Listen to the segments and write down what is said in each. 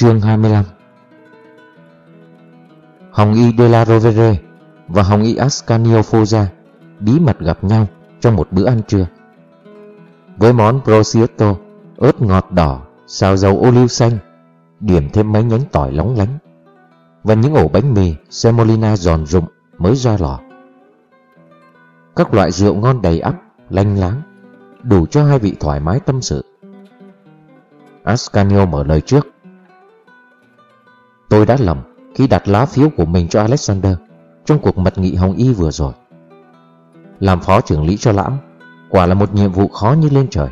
Chương 25 Hồng Y de la Rovere và Hồng Y Ascanio Foggia bí mật gặp nhau trong một bữa ăn trưa. Với món prosciutto, ớt ngọt đỏ, xào dầu ô liu xanh, điểm thêm mấy nhánh tỏi lóng lánh và những ổ bánh mì semolina giòn rụng mới ra lò. Các loại rượu ngon đầy ắp, lanh láng, đủ cho hai vị thoải mái tâm sự. Ascanio mở lời trước. Tôi đã lầm khi đặt lá phiếu của mình cho Alexander trong cuộc mật nghị Hồng Y vừa rồi. Làm phó trưởng lý cho lãm quả là một nhiệm vụ khó như lên trời.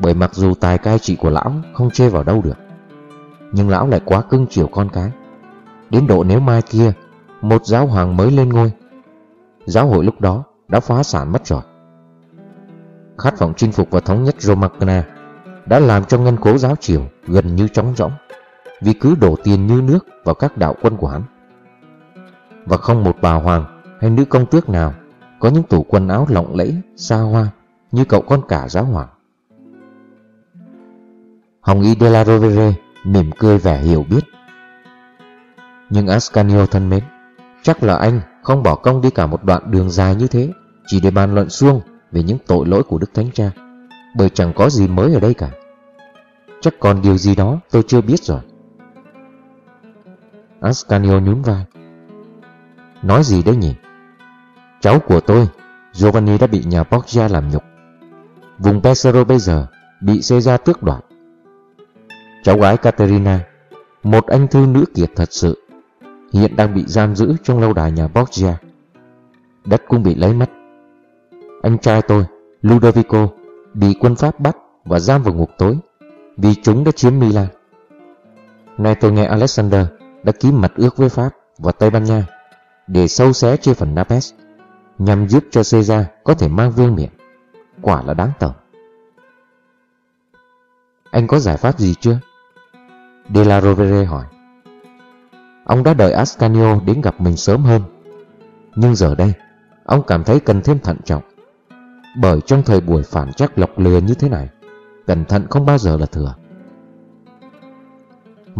Bởi mặc dù tài cai trị của lão không chê vào đâu được, nhưng lão lại quá cưng chiều con cái. Đến độ nếu mai kia một giáo hoàng mới lên ngôi, giáo hội lúc đó đã phá sản mất rồi. Khát vọng chinh phục và thống nhất Romagna đã làm cho ngân cố giáo triều gần như trống rỗng vì cứ đổ tiền như nước vào các đạo quân của hắn. Và không một bà hoàng hay nữ công tước nào có những tủ quần áo lộng lẫy, xa hoa như cậu con cả giáo hoàng. Hồng Y de la Rovere mỉm cười vẻ hiểu biết. Nhưng Ascanio thân mến, chắc là anh không bỏ công đi cả một đoạn đường dài như thế chỉ để bàn luận xuông về những tội lỗi của Đức Thánh Cha, bởi chẳng có gì mới ở đây cả. Chắc còn điều gì đó tôi chưa biết rồi. Ascanio nhún vai. Nói gì đấy nhỉ? Cháu của tôi, Giovanni đã bị nhà Borgia làm nhục. Vùng Pesaro bây giờ bị Caesar tước đoạt. Cháu gái Caterina, một anh thư nữ kiệt thật sự, hiện đang bị giam giữ trong lâu đài nhà Borgia. Đất cũng bị lấy mất. Anh trai tôi, Ludovico, bị quân Pháp bắt và giam vào ngục tối vì chúng đã chiếm Milan. Nay tôi nghe Alexander đã ký mật ước với Pháp và Tây Ban Nha để sâu xé chia phần Napes nhằm giúp cho Caesar có thể mang vương miện. Quả là đáng tởm. Anh có giải pháp gì chưa? De la Rovere hỏi. Ông đã đợi Ascanio đến gặp mình sớm hơn. Nhưng giờ đây, ông cảm thấy cần thêm thận trọng. Bởi trong thời buổi phản trắc lọc lừa như thế này, cẩn thận không bao giờ là thừa.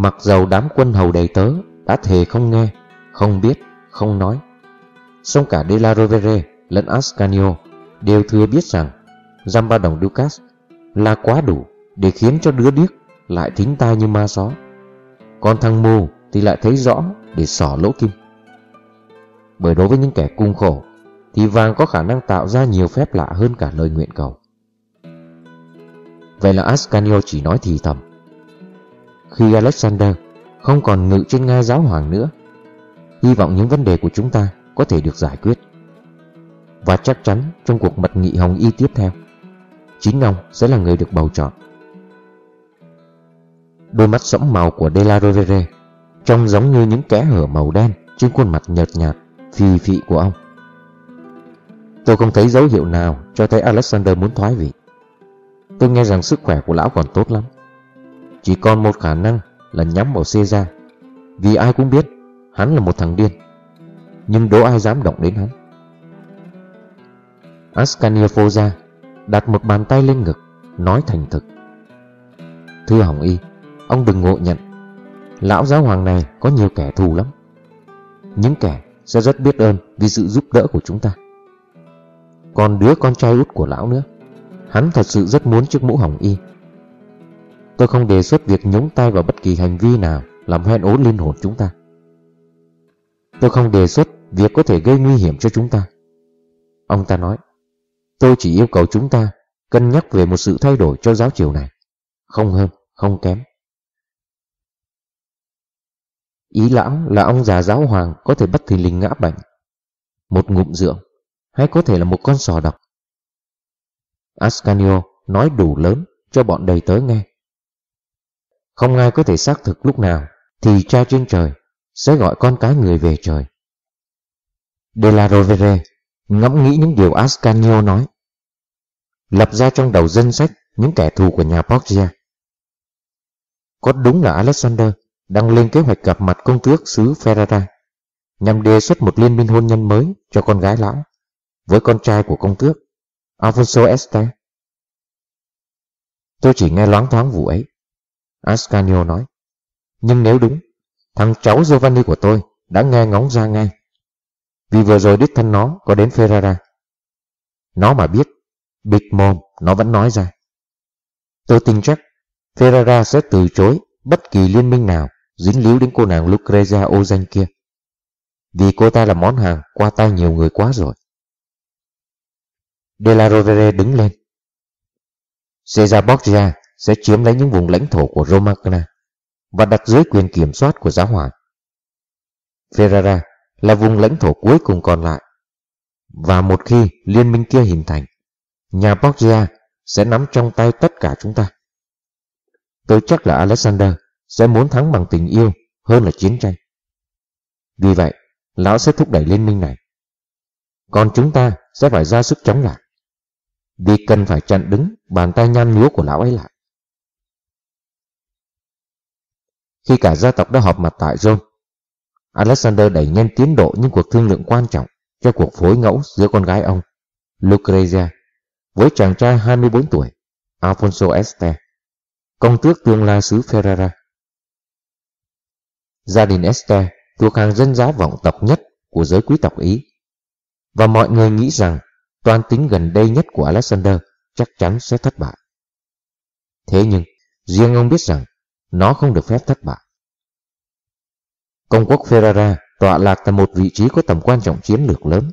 Mặc dầu đám quân hầu đầy tớ đã thề không nghe, không biết, không nói, song cả De La Rovere lẫn Ascanio đều thừa biết rằng giam ba đồng Ducas là quá đủ để khiến cho đứa điếc lại thính tai như ma só. Còn thằng mù thì lại thấy rõ để sỏ lỗ kim. Bởi đối với những kẻ cung khổ thì vàng có khả năng tạo ra nhiều phép lạ hơn cả lời nguyện cầu. Vậy là Ascanio chỉ nói thì thầm. Khi Alexander không còn ngự trên ngai giáo hoàng nữa, hy vọng những vấn đề của chúng ta có thể được giải quyết. Và chắc chắn trong cuộc mật nghị Hồng Y tiếp theo, chính ông sẽ là người được bầu chọn. Đôi mắt sẫm màu của De La Rovere trông giống như những kẽ hở màu đen trên khuôn mặt nhợt nhạt, phì phị của ông. Tôi không thấy dấu hiệu nào cho thấy Alexander muốn thoái vị. Tôi nghe rằng sức khỏe của lão còn tốt lắm. Chỉ còn một khả năng là nhắm vào Caesar, vì ai cũng biết hắn là một thằng điên nhưng đố ai dám động đến hắn. Ascanio Foza đặt một bàn tay lên ngực, nói thành thực. Thưa Hồng Y, ông đừng ngộ nhận, lão giáo hoàng này có nhiều kẻ thù lắm. Những kẻ sẽ rất biết ơn vì sự giúp đỡ của chúng ta. Còn đứa con trai út của lão nữa, hắn thật sự rất muốn chiếc mũ Hồng Y. Tôi không đề xuất việc nhúng tay vào bất kỳ hành vi nào làm hoen ố linh hồn chúng ta. Tôi không đề xuất việc có thể gây nguy hiểm cho chúng ta. Ông ta nói, tôi chỉ yêu cầu chúng ta cân nhắc về một sự thay đổi cho giáo triều này, không hơn, không kém. Ý lãm là ông già giáo hoàng có thể bất thình lình ngã bệnh, một ngụm rượu, hay có thể là một con sò độc. Ascanio nói đủ lớn cho bọn đầy tớ nghe. Không ai có thể xác thực lúc nào, thì cha trên trời sẽ gọi con cái người về trời. De la Rovere ngẫm nghĩ những điều Ascanio nói. Lập ra trong đầu danh sách những kẻ thù của nhà Borgia. Có đúng là Alexander đang lên kế hoạch gặp mặt công tước xứ Ferrara nhằm đề xuất một liên minh hôn nhân mới cho con gái lão với con trai của công tước, Alfonso Este. Tôi chỉ nghe loáng thoáng vụ ấy. Ascanio nói, Nhưng nếu đúng, thằng cháu Giovanni của tôi đã nghe ngóng ra ngay. Vì vừa rồi đích thân nó có đến Ferrara. Nó mà biết, bịt mồm nó vẫn nói ra. Tôi tin chắc Ferrara sẽ từ chối bất kỳ liên minh nào dính líu đến cô nàng Lucrezia ô danh kia. Vì cô ta là món hàng qua tay nhiều người quá rồi. De la Rovere đứng lên. Cesar Borgia sẽ chiếm lấy những vùng lãnh thổ của Romagna và đặt dưới quyền kiểm soát của giáo hoàng. Ferrara là vùng lãnh thổ cuối cùng còn lại. Và một khi liên minh kia hình thành, nhà Borgia sẽ nắm trong tay tất cả chúng ta. Tôi chắc là Alexander sẽ muốn thắng bằng tình yêu hơn là chiến tranh. Vì vậy, lão sẽ thúc đẩy liên minh này. Còn chúng ta sẽ phải ra sức chống lại. Vì cần phải chặn đứng bàn tay nhan nhúa của lão ấy lại. Khi cả gia tộc đã họp mặt tại Rome, Alexander đẩy nhanh tiến độ những cuộc thương lượng quan trọng cho cuộc phối ngẫu giữa con gái ông, Lucrezia, với chàng trai 24 tuổi, Alfonso Este, công tước tương lai xứ Ferrara. Gia đình Este thuộc hàng dân giáo vọng tộc nhất của giới quý tộc Ý, và mọi người nghĩ rằng toan tính gần đây nhất của Alexander chắc chắn sẽ thất bại. Thế nhưng, riêng ông biết rằng nó không được phép thất bại. Công quốc Ferrara tọa lạc tại một vị trí có tầm quan trọng chiến lược lớn.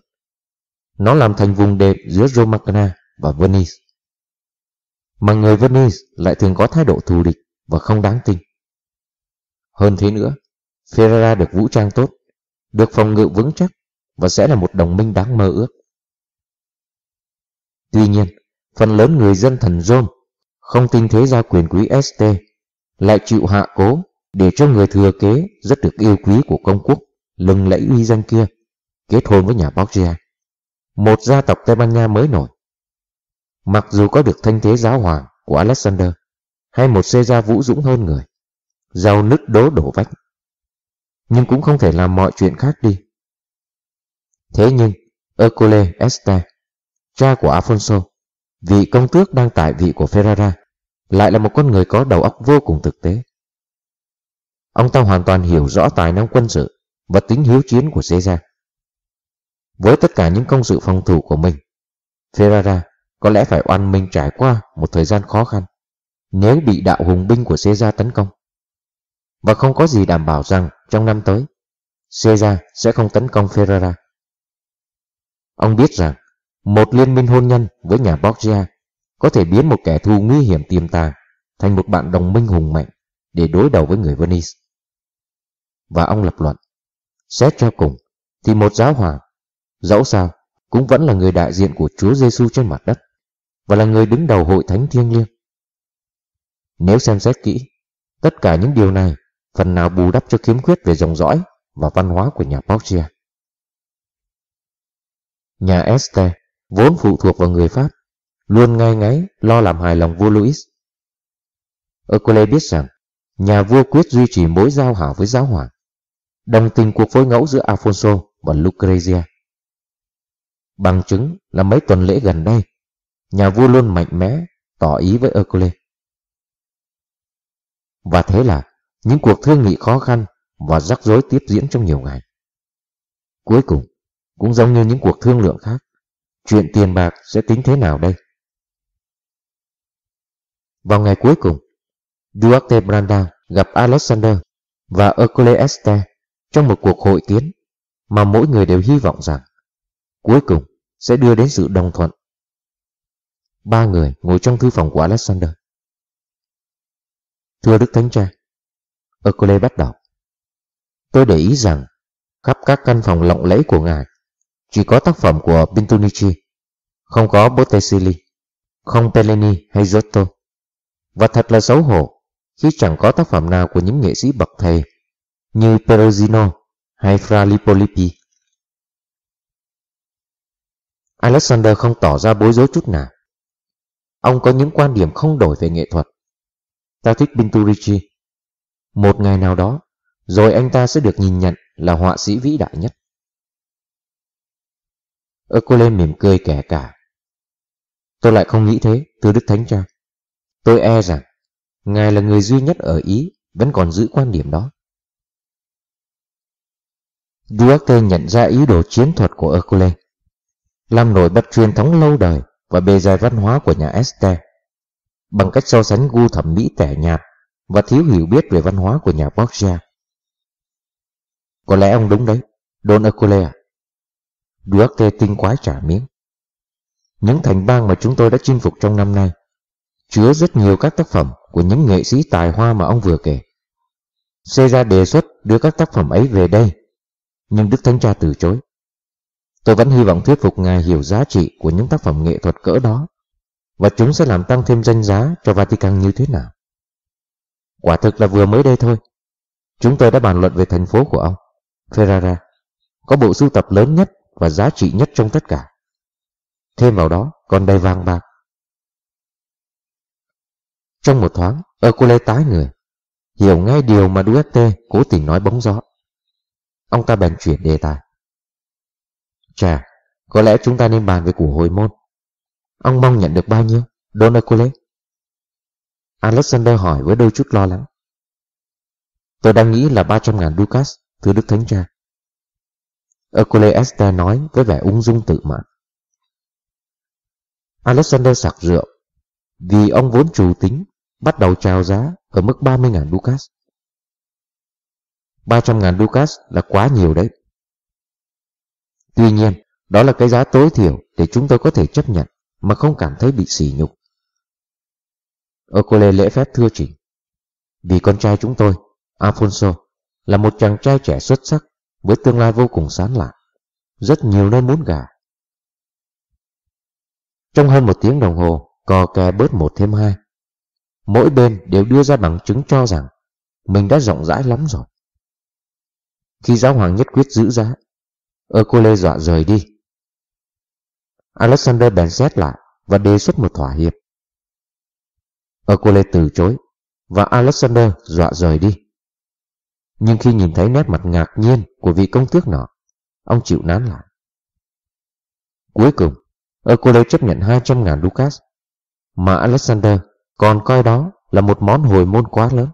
Nó làm thành vùng đệm giữa Romagna và Venice. Mà người Venice lại thường có thái độ thù địch và không đáng tin. Hơn thế nữa, Ferrara được vũ trang tốt, được phòng ngự vững chắc và sẽ là một đồng minh đáng mơ ước. Tuy nhiên, phần lớn người dân thần Rome không tin thế gia quyền quý ST lại chịu hạ cố để cho người thừa kế rất được yêu quý của công quốc lừng lẫy uy danh kia kết hôn với nhà Borgia, một gia tộc Tây Ban Nha mới nổi. Mặc dù có được thanh thế giáo hoàng của Alexander hay một Caesar vũ dũng hơn người, giàu nứt đố đổ vách, nhưng cũng không thể làm mọi chuyện khác đi. Thế nhưng, Ercole Este, cha của Afonso, vị công tước đang tại vị của Ferrara, lại là một con người có đầu óc vô cùng thực tế. Ông ta hoàn toàn hiểu rõ tài năng quân sự và tính hiếu chiến của Caesar. Với tất cả những công sự phòng thủ của mình, Ferrara có lẽ phải oan mình trải qua một thời gian khó khăn nếu bị đạo hùng binh của Caesar tấn công. Và không có gì đảm bảo rằng trong năm tới, Caesar sẽ không tấn công Ferrara. Ông biết rằng một liên minh hôn nhân với nhà Borgia có thể biến một kẻ thù nguy hiểm tiềm tàng thành một bạn đồng minh hùng mạnh để đối đầu với người Venice. Và ông lập luận, xét cho cùng thì một giáo hoàng, dẫu sao cũng vẫn là người đại diện của Chúa Giêsu trên mặt đất và là người đứng đầu hội thánh thiêng liêng. Nếu xem xét kỹ, tất cả những điều này phần nào bù đắp cho khiếm khuyết về dòng dõi và văn hóa của nhà Borgia. Nhà Este vốn phụ thuộc vào người Pháp luôn ngay ngáy lo làm hài lòng vua Louis. Ercole biết rằng nhà vua quyết duy trì mối giao hảo với giáo hoàng, đồng tình cuộc phối ngẫu giữa Alfonso và Lucrezia. Bằng chứng là mấy tuần lễ gần đây, nhà vua luôn mạnh mẽ tỏ ý với Ercole. Và thế là những cuộc thương nghị khó khăn và rắc rối tiếp diễn trong nhiều ngày. Cuối cùng, cũng giống như những cuộc thương lượng khác, chuyện tiền bạc sẽ tính thế nào đây? Vào ngày cuối cùng, Duarte Branda gặp Alexander và Ercole Este trong một cuộc hội kiến mà mỗi người đều hy vọng rằng cuối cùng sẽ đưa đến sự đồng thuận. Ba người ngồi trong thư phòng của Alexander. Thưa Đức Thánh Cha, Ercole bắt đầu. Tôi để ý rằng khắp các căn phòng lộng lẫy của ngài chỉ có tác phẩm của Pintunici, không có Botticelli, không Pellini hay Giotto. Và thật là xấu hổ khi chẳng có tác phẩm nào của những nghệ sĩ bậc thầy như Perugino hay Fra Lippo Alexander không tỏ ra bối rối chút nào. Ông có những quan điểm không đổi về nghệ thuật. Ta thích Pinturici. Một ngày nào đó, rồi anh ta sẽ được nhìn nhận là họa sĩ vĩ đại nhất. Ercole mỉm cười kẻ cả. Tôi lại không nghĩ thế, thưa Đức Thánh Cha. Tôi e rằng, Ngài là người duy nhất ở Ý vẫn còn giữ quan điểm đó. Duarte nhận ra ý đồ chiến thuật của Hercule, làm nổi bật truyền thống lâu đời và bề dày văn hóa của nhà Este, bằng cách so sánh gu thẩm mỹ tẻ nhạt và thiếu hiểu biết về văn hóa của nhà Borgia. Có lẽ ông đúng đấy, Don Hercule à? Duarte tinh quái trả miếng. Những thành bang mà chúng tôi đã chinh phục trong năm nay chứa rất nhiều các tác phẩm của những nghệ sĩ tài hoa mà ông vừa kể. Caesar đề xuất đưa các tác phẩm ấy về đây, nhưng Đức Thánh Cha từ chối. Tôi vẫn hy vọng thuyết phục Ngài hiểu giá trị của những tác phẩm nghệ thuật cỡ đó, và chúng sẽ làm tăng thêm danh giá cho Vatican như thế nào. Quả thực là vừa mới đây thôi. Chúng tôi đã bàn luận về thành phố của ông, Ferrara, có bộ sưu tập lớn nhất và giá trị nhất trong tất cả. Thêm vào đó còn đầy vàng bạc. Trong một thoáng, Ercole tái người, hiểu ngay điều mà Duarte cố tình nói bóng gió. Ông ta bèn chuyển đề tài. Chà, có lẽ chúng ta nên bàn về củ hồi môn. Ông mong nhận được bao nhiêu, Don Ercole? Alexander hỏi với đôi chút lo lắng. Tôi đang nghĩ là 300 ngàn Ducas, thưa Đức Thánh Cha. Ercole Esther nói với vẻ ung dung tự mãn. Alexander sặc rượu, vì ông vốn chủ tính bắt đầu chào giá ở mức 30.000 Ducas. 300.000 Ducas là quá nhiều đấy. Tuy nhiên, đó là cái giá tối thiểu để chúng tôi có thể chấp nhận mà không cảm thấy bị sỉ nhục. Ocole lễ phép thưa chỉnh. Vì con trai chúng tôi, Alfonso, là một chàng trai trẻ xuất sắc với tương lai vô cùng sáng lạ, rất nhiều nơi muốn gả. Trong hơn một tiếng đồng hồ, cò kè bớt một thêm hai. Mỗi bên đều đưa ra bằng chứng cho rằng mình đã rộng rãi lắm rồi. Khi giáo hoàng nhất quyết giữ giá, Ercole dọa rời đi. Alexander bèn xét lại và đề xuất một thỏa hiệp. Ercole từ chối và Alexander dọa rời đi. Nhưng khi nhìn thấy nét mặt ngạc nhiên của vị công tước nọ, ông chịu nán lại. Cuối cùng, Ercole chấp nhận 200.000 ducats, mà Alexander còn coi đó là một món hồi môn quá lớn.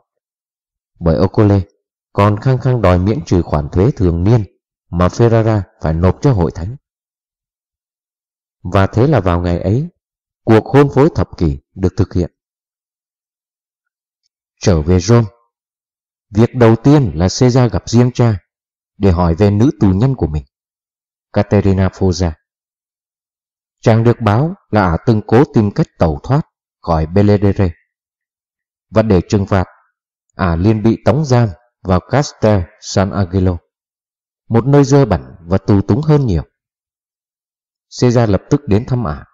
Bởi okole còn khăng khăng đòi miễn trừ khoản thuế thường niên mà Ferrara phải nộp cho hội thánh. Và thế là vào ngày ấy, cuộc hôn phối thập kỷ được thực hiện. Trở về Rome, việc đầu tiên là Caesar gặp riêng cha để hỏi về nữ tù nhân của mình, Caterina Foza. Chàng được báo là ả từng cố tìm cách tẩu thoát khỏi Belvedere. Và để trừng phạt, à, ả liên bị tống giam vào Castel San Angelo, một nơi dơ bẩn và tù túng hơn nhiều. Caesar lập tức đến thăm ả.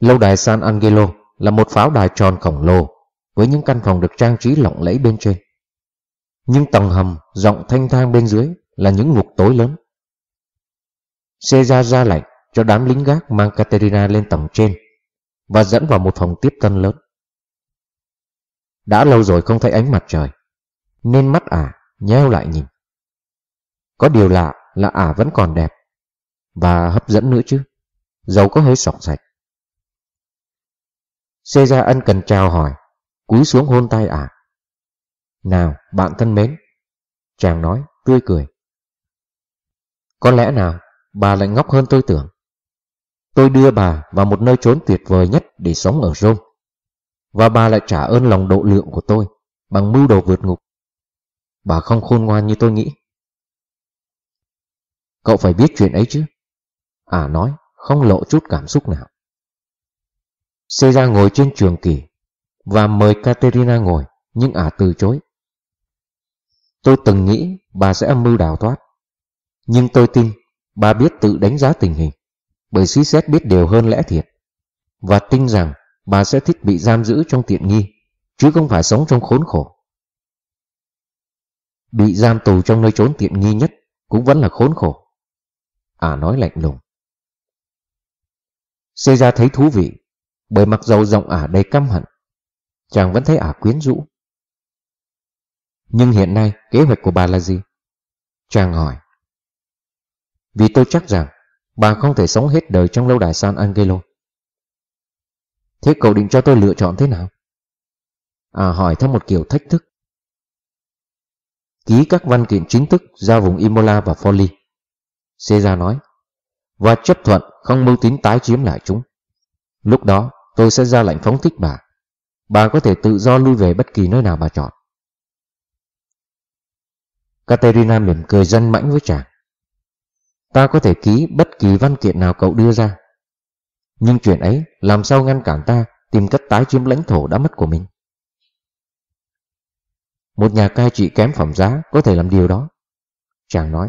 Lâu đài San Angelo là một pháo đài tròn khổng lồ với những căn phòng được trang trí lộng lẫy bên trên. Nhưng tầng hầm rộng thanh thang bên dưới là những ngục tối lớn. Caesar ra lệnh cho đám lính gác mang Caterina lên tầng trên và dẫn vào một phòng tiếp tân lớn. Đã lâu rồi không thấy ánh mặt trời, nên mắt ả nheo lại nhìn. Có điều lạ là ả vẫn còn đẹp, và hấp dẫn nữa chứ, dầu có hơi sọc sạch. Xê ra ân cần chào hỏi, cúi xuống hôn tay ả. Nào, bạn thân mến, chàng nói, tươi cười. Có lẽ nào, bà lại ngốc hơn tôi tưởng. Tôi đưa bà vào một nơi trốn tuyệt vời nhất để sống ở Rome. Và bà lại trả ơn lòng độ lượng của tôi bằng mưu đồ vượt ngục. Bà không khôn ngoan như tôi nghĩ. Cậu phải biết chuyện ấy chứ. À nói, không lộ chút cảm xúc nào. Caesar ngồi trên trường kỳ và mời Caterina ngồi, nhưng ả từ chối. Tôi từng nghĩ bà sẽ âm mưu đào thoát, nhưng tôi tin bà biết tự đánh giá tình hình bởi suy xét biết đều hơn lẽ thiệt, và tin rằng bà sẽ thích bị giam giữ trong tiện nghi, chứ không phải sống trong khốn khổ. Bị giam tù trong nơi trốn tiện nghi nhất cũng vẫn là khốn khổ. À nói lạnh lùng. Xê ra thấy thú vị, bởi mặc dầu giọng ả đầy căm hận, chàng vẫn thấy ả quyến rũ. Nhưng hiện nay kế hoạch của bà là gì? Chàng hỏi. Vì tôi chắc rằng Bà không thể sống hết đời trong lâu đài San Angelo. Thế cậu định cho tôi lựa chọn thế nào? À hỏi theo một kiểu thách thức. Ký các văn kiện chính thức ra vùng Imola và Forli. Caesar nói, và chấp thuận không mưu tính tái chiếm lại chúng. Lúc đó tôi sẽ ra lệnh phóng thích bà. Bà có thể tự do lui về bất kỳ nơi nào bà chọn. Caterina mỉm cười dân mãnh với chàng. Ta có thể ký bất kỳ văn kiện nào cậu đưa ra. Nhưng chuyện ấy làm sao ngăn cản ta tìm cách tái chiếm lãnh thổ đã mất của mình? Một nhà cai trị kém phẩm giá có thể làm điều đó. Chàng nói.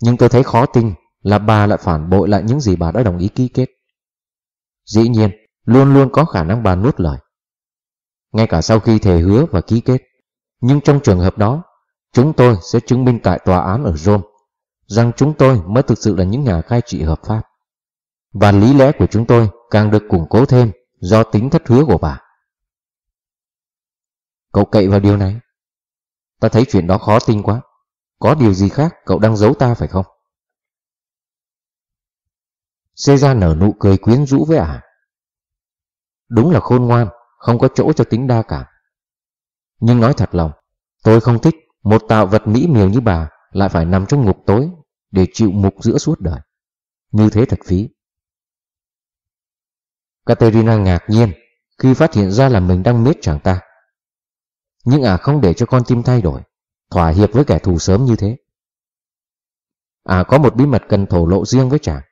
Nhưng tôi thấy khó tin là bà lại phản bội lại những gì bà đã đồng ý ký kết. Dĩ nhiên, luôn luôn có khả năng bà nuốt lời. Ngay cả sau khi thề hứa và ký kết. Nhưng trong trường hợp đó, chúng tôi sẽ chứng minh tại tòa án ở Rome rằng chúng tôi mới thực sự là những nhà cai trị hợp pháp. Và lý lẽ của chúng tôi càng được củng cố thêm do tính thất hứa của bà. Cậu cậy vào điều này. Ta thấy chuyện đó khó tin quá. Có điều gì khác cậu đang giấu ta phải không? Caesar nở nụ cười quyến rũ với ả. Đúng là khôn ngoan, không có chỗ cho tính đa cảm. Nhưng nói thật lòng, tôi không thích một tạo vật mỹ miều như bà lại phải nằm trong ngục tối để chịu mục giữa suốt đời. Như thế thật phí. Katerina ngạc nhiên khi phát hiện ra là mình đang miết chàng ta. Nhưng ả không để cho con tim thay đổi, thỏa hiệp với kẻ thù sớm như thế. Ả có một bí mật cần thổ lộ riêng với chàng,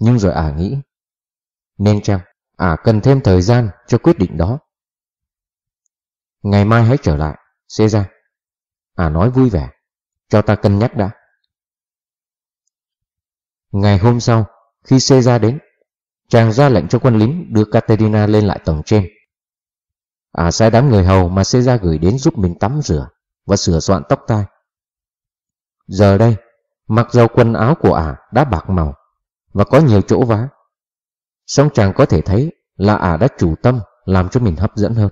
nhưng rồi ả nghĩ, nên chăng ả cần thêm thời gian cho quyết định đó. Ngày mai hãy trở lại, Caesar. Ả nói vui vẻ, cho ta cân nhắc đã. Ngày hôm sau, khi Caesar đến, chàng ra lệnh cho quân lính đưa Caterina lên lại tầng trên. À sai đám người hầu mà Caesar gửi đến giúp mình tắm rửa và sửa soạn tóc tai. Giờ đây, mặc dầu quần áo của ả đã bạc màu và có nhiều chỗ vá, song chàng có thể thấy là ả đã chủ tâm làm cho mình hấp dẫn hơn.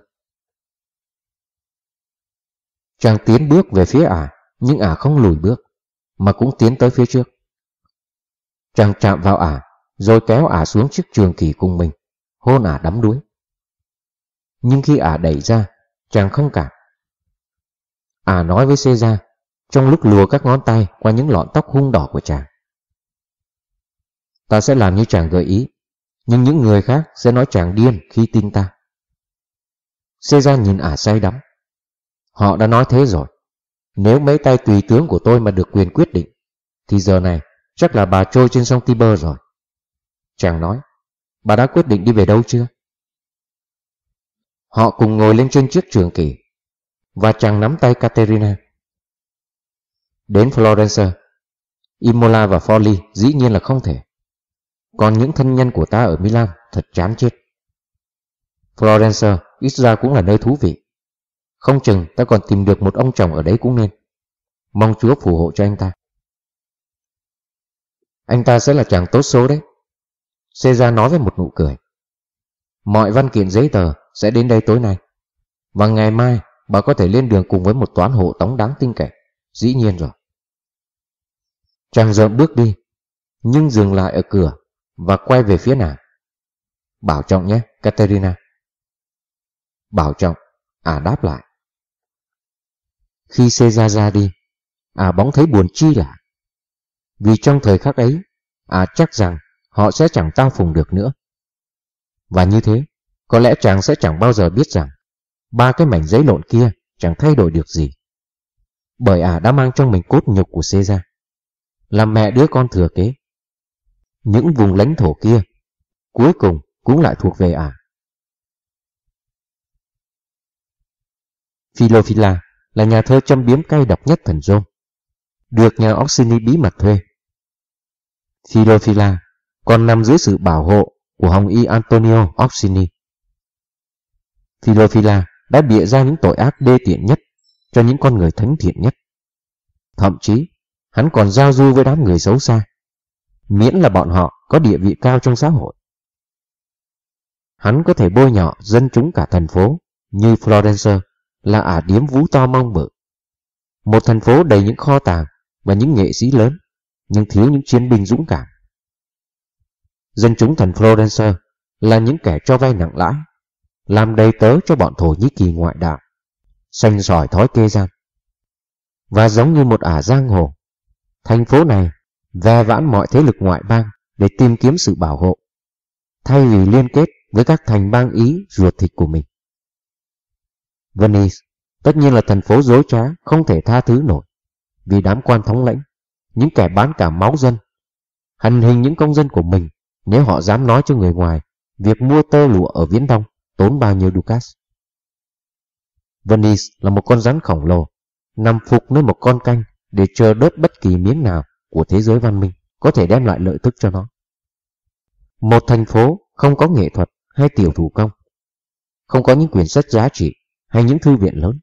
Chàng tiến bước về phía ả, nhưng ả không lùi bước, mà cũng tiến tới phía trước. Chàng chạm vào ả, rồi kéo ả xuống chiếc trường kỳ cùng mình, hôn ả đắm đuối. Nhưng khi ả đẩy ra, chàng không cảm. Ả nói với xê ra, trong lúc lùa các ngón tay qua những lọn tóc hung đỏ của chàng. Ta sẽ làm như chàng gợi ý, nhưng những người khác sẽ nói chàng điên khi tin ta. Xê ra nhìn ả say đắm. Họ đã nói thế rồi. Nếu mấy tay tùy tướng của tôi mà được quyền quyết định, thì giờ này chắc là bà trôi trên sông Tiber rồi. Chàng nói, bà đã quyết định đi về đâu chưa? Họ cùng ngồi lên trên chiếc trường kỳ, và chàng nắm tay Caterina. Đến Florence, Imola và Forli dĩ nhiên là không thể. Còn những thân nhân của ta ở Milan thật chán chết. Florence ít ra cũng là nơi thú vị. Không chừng ta còn tìm được một ông chồng ở đấy cũng nên. Mong Chúa phù hộ cho anh ta. Anh ta sẽ là chàng tốt số đấy. Caesar nói với một nụ cười. Mọi văn kiện giấy tờ sẽ đến đây tối nay. Và ngày mai bà có thể lên đường cùng với một toán hộ tống đáng tin cậy. Dĩ nhiên rồi. Chàng dợm bước đi, nhưng dừng lại ở cửa và quay về phía nàng. Bảo trọng nhé, Katerina. Bảo trọng, à đáp lại. Khi Caesar ra đi, à bóng thấy buồn chi lạ. Vì trong thời khắc ấy, à chắc rằng họ sẽ chẳng tao phùng được nữa. Và như thế, có lẽ chàng sẽ chẳng bao giờ biết rằng ba cái mảnh giấy lộn kia chẳng thay đổi được gì. Bởi à đã mang trong mình cốt nhục của Caesar, làm mẹ đứa con thừa kế. Những vùng lãnh thổ kia, cuối cùng cũng lại thuộc về à. Philophila là nhà thơ châm biếm cay độc nhất thần Rome, được nhà Orsini bí mật thuê. Philophila còn nằm dưới sự bảo hộ của Hồng Y Antonio Orsini. Philophila đã bịa ra những tội ác đê tiện nhất cho những con người thánh thiện nhất. Thậm chí, hắn còn giao du với đám người xấu xa, miễn là bọn họ có địa vị cao trong xã hội. Hắn có thể bôi nhọ dân chúng cả thành phố như Florence là à ả điếm vú to mong mự. Một thành phố đầy những kho tàng và những nghệ sĩ lớn, nhưng thiếu những chiến binh dũng cảm. Dân chúng thành Florence là những kẻ cho vay nặng lãi, làm đầy tớ cho bọn Thổ Nhĩ Kỳ ngoại đạo, xanh sỏi thói kê gian. Và giống như một ả giang hồ, thành phố này ve vãn mọi thế lực ngoại bang để tìm kiếm sự bảo hộ, thay vì liên kết với các thành bang Ý ruột thịt của mình. Venice tất nhiên là thành phố dối trá không thể tha thứ nổi vì đám quan thống lãnh, những kẻ bán cả máu dân, hành hình những công dân của mình nếu họ dám nói cho người ngoài việc mua tơ lụa ở Viễn Đông tốn bao nhiêu ducats. Venice là một con rắn khổng lồ, nằm phục nơi một con canh để chờ đớp bất kỳ miếng nào của thế giới văn minh có thể đem lại lợi tức cho nó. Một thành phố không có nghệ thuật hay tiểu thủ công, không có những quyển sách giá trị hay những thư viện lớn.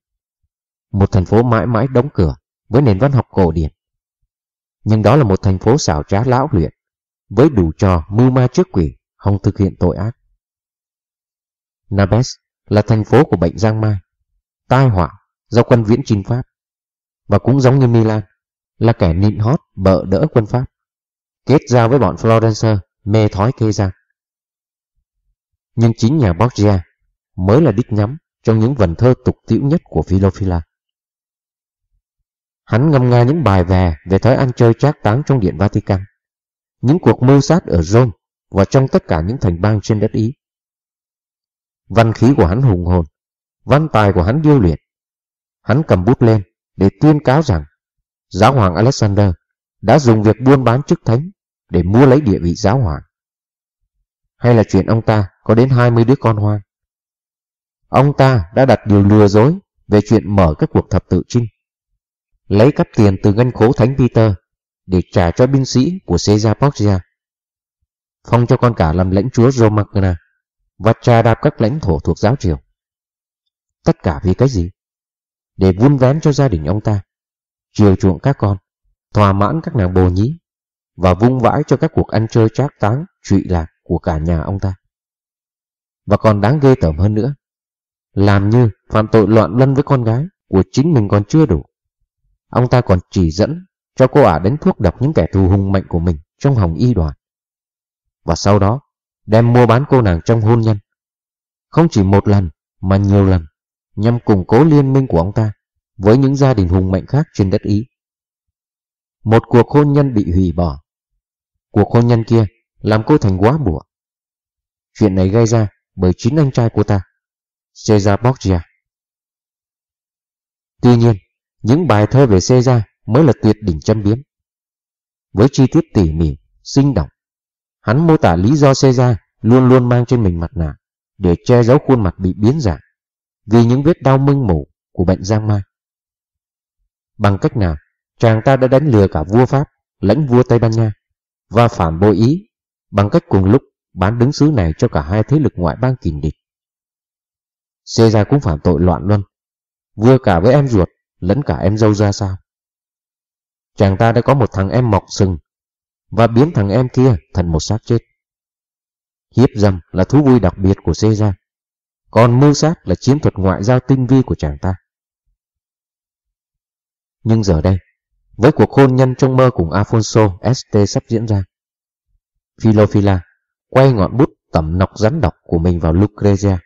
Một thành phố mãi mãi đóng cửa với nền văn học cổ điển. Nhưng đó là một thành phố xảo trá lão luyện, với đủ trò mưu ma trước quỷ, không thực hiện tội ác. Nabes là thành phố của bệnh giang mai, tai họa do quân viễn chinh Pháp, và cũng giống như Milan, là kẻ nịnh hót bợ đỡ quân Pháp, kết giao với bọn Florence mê thói kê giang. Nhưng chính nhà Borgia mới là đích nhắm trong những vần thơ tục tiễu nhất của Philophila. Hắn ngâm nga những bài về về thói ăn chơi trác táng trong Điện Vatican, những cuộc mưu sát ở Rome và trong tất cả những thành bang trên đất Ý. Văn khí của hắn hùng hồn, văn tài của hắn điêu luyện. Hắn cầm bút lên để tuyên cáo rằng giáo hoàng Alexander đã dùng việc buôn bán chức thánh để mua lấy địa vị giáo hoàng. Hay là chuyện ông ta có đến 20 đứa con hoang. Ông ta đã đặt điều lừa dối về chuyện mở các cuộc thập tự trinh lấy cắp tiền từ ngân khố Thánh Peter để trả cho binh sĩ của Caesar Borgia. Phong cho con cả làm lãnh chúa Romagna và trà đạp các lãnh thổ thuộc giáo triều. Tất cả vì cái gì? Để vun vén cho gia đình ông ta, chiều chuộng các con, thỏa mãn các nàng bồ nhí và vung vãi cho các cuộc ăn chơi trác táng, trụy lạc của cả nhà ông ta. Và còn đáng ghê tởm hơn nữa, làm như phạm tội loạn lân với con gái của chính mình còn chưa đủ. Ông ta còn chỉ dẫn cho cô ả đến thuốc độc những kẻ thù hùng mạnh của mình trong hồng y đoàn. Và sau đó đem mua bán cô nàng trong hôn nhân. Không chỉ một lần mà nhiều lần nhằm củng cố liên minh của ông ta với những gia đình hùng mạnh khác trên đất Ý. Một cuộc hôn nhân bị hủy bỏ. Cuộc hôn nhân kia làm cô thành quá bùa. Chuyện này gây ra bởi chính anh trai của ta, Caesar Borgia. Tuy nhiên, những bài thơ về Caesar mới là tuyệt đỉnh châm biếm. Với chi tiết tỉ mỉ, sinh động, hắn mô tả lý do Caesar luôn luôn mang trên mình mặt nạ để che giấu khuôn mặt bị biến dạng vì những vết đau mưng mủ của bệnh giang mai. Bằng cách nào, chàng ta đã đánh lừa cả vua Pháp, lãnh vua Tây Ban Nha và phản bội Ý bằng cách cùng lúc bán đứng xứ này cho cả hai thế lực ngoại bang kình địch. Caesar cũng phạm tội loạn luân, vừa cả với em ruột lẫn cả em dâu ra sao. Chàng ta đã có một thằng em mọc sừng và biến thằng em kia thành một xác chết. Hiếp dâm là thú vui đặc biệt của Caesar, còn mưu sát là chiến thuật ngoại giao tinh vi của chàng ta. Nhưng giờ đây, với cuộc hôn nhân trong mơ cùng Afonso ST sắp diễn ra, Philophila quay ngọn bút tẩm nọc rắn độc của mình vào Lucrezia.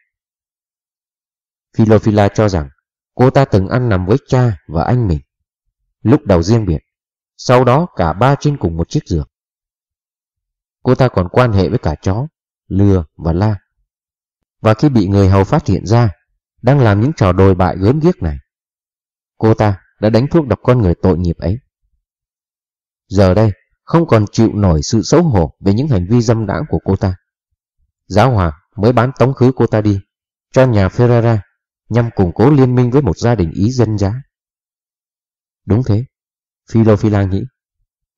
Philophila cho rằng Cô ta từng ăn nằm với cha và anh mình. Lúc đầu riêng biệt, sau đó cả ba trên cùng một chiếc giường. Cô ta còn quan hệ với cả chó, lừa và la. Và khi bị người hầu phát hiện ra, đang làm những trò đồi bại gớm ghiếc này, cô ta đã đánh thuốc độc con người tội nghiệp ấy. Giờ đây, không còn chịu nổi sự xấu hổ về những hành vi dâm đãng của cô ta. Giáo hoàng mới bán tống khứ cô ta đi cho nhà Ferrara nhằm củng cố liên minh với một gia đình Ý dân giá. Đúng thế, Philophila nghĩ,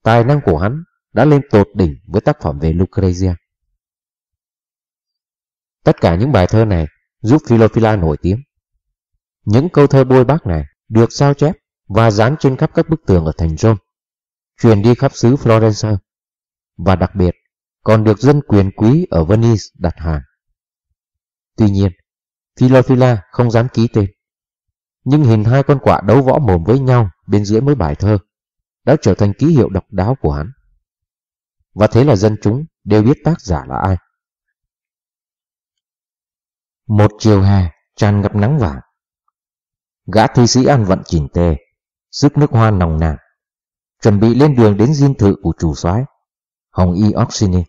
tài năng của hắn đã lên tột đỉnh với tác phẩm về Lucrezia. Tất cả những bài thơ này giúp Philophila nổi tiếng. Những câu thơ bôi bác này được sao chép và dán trên khắp các bức tường ở thành Rome, truyền đi khắp xứ Florence, và đặc biệt còn được dân quyền quý ở Venice đặt hàng. Tuy nhiên, Philophila không dám ký tên. Nhưng hình hai con quạ đấu võ mồm với nhau bên dưới mỗi bài thơ đã trở thành ký hiệu độc đáo của hắn. Và thế là dân chúng đều biết tác giả là ai. Một chiều hè tràn ngập nắng vàng. Gã thi sĩ ăn vận chỉnh tề, sức nước hoa nồng nàn, chuẩn bị lên đường đến diên thự của chủ soái Hồng Y Oxini.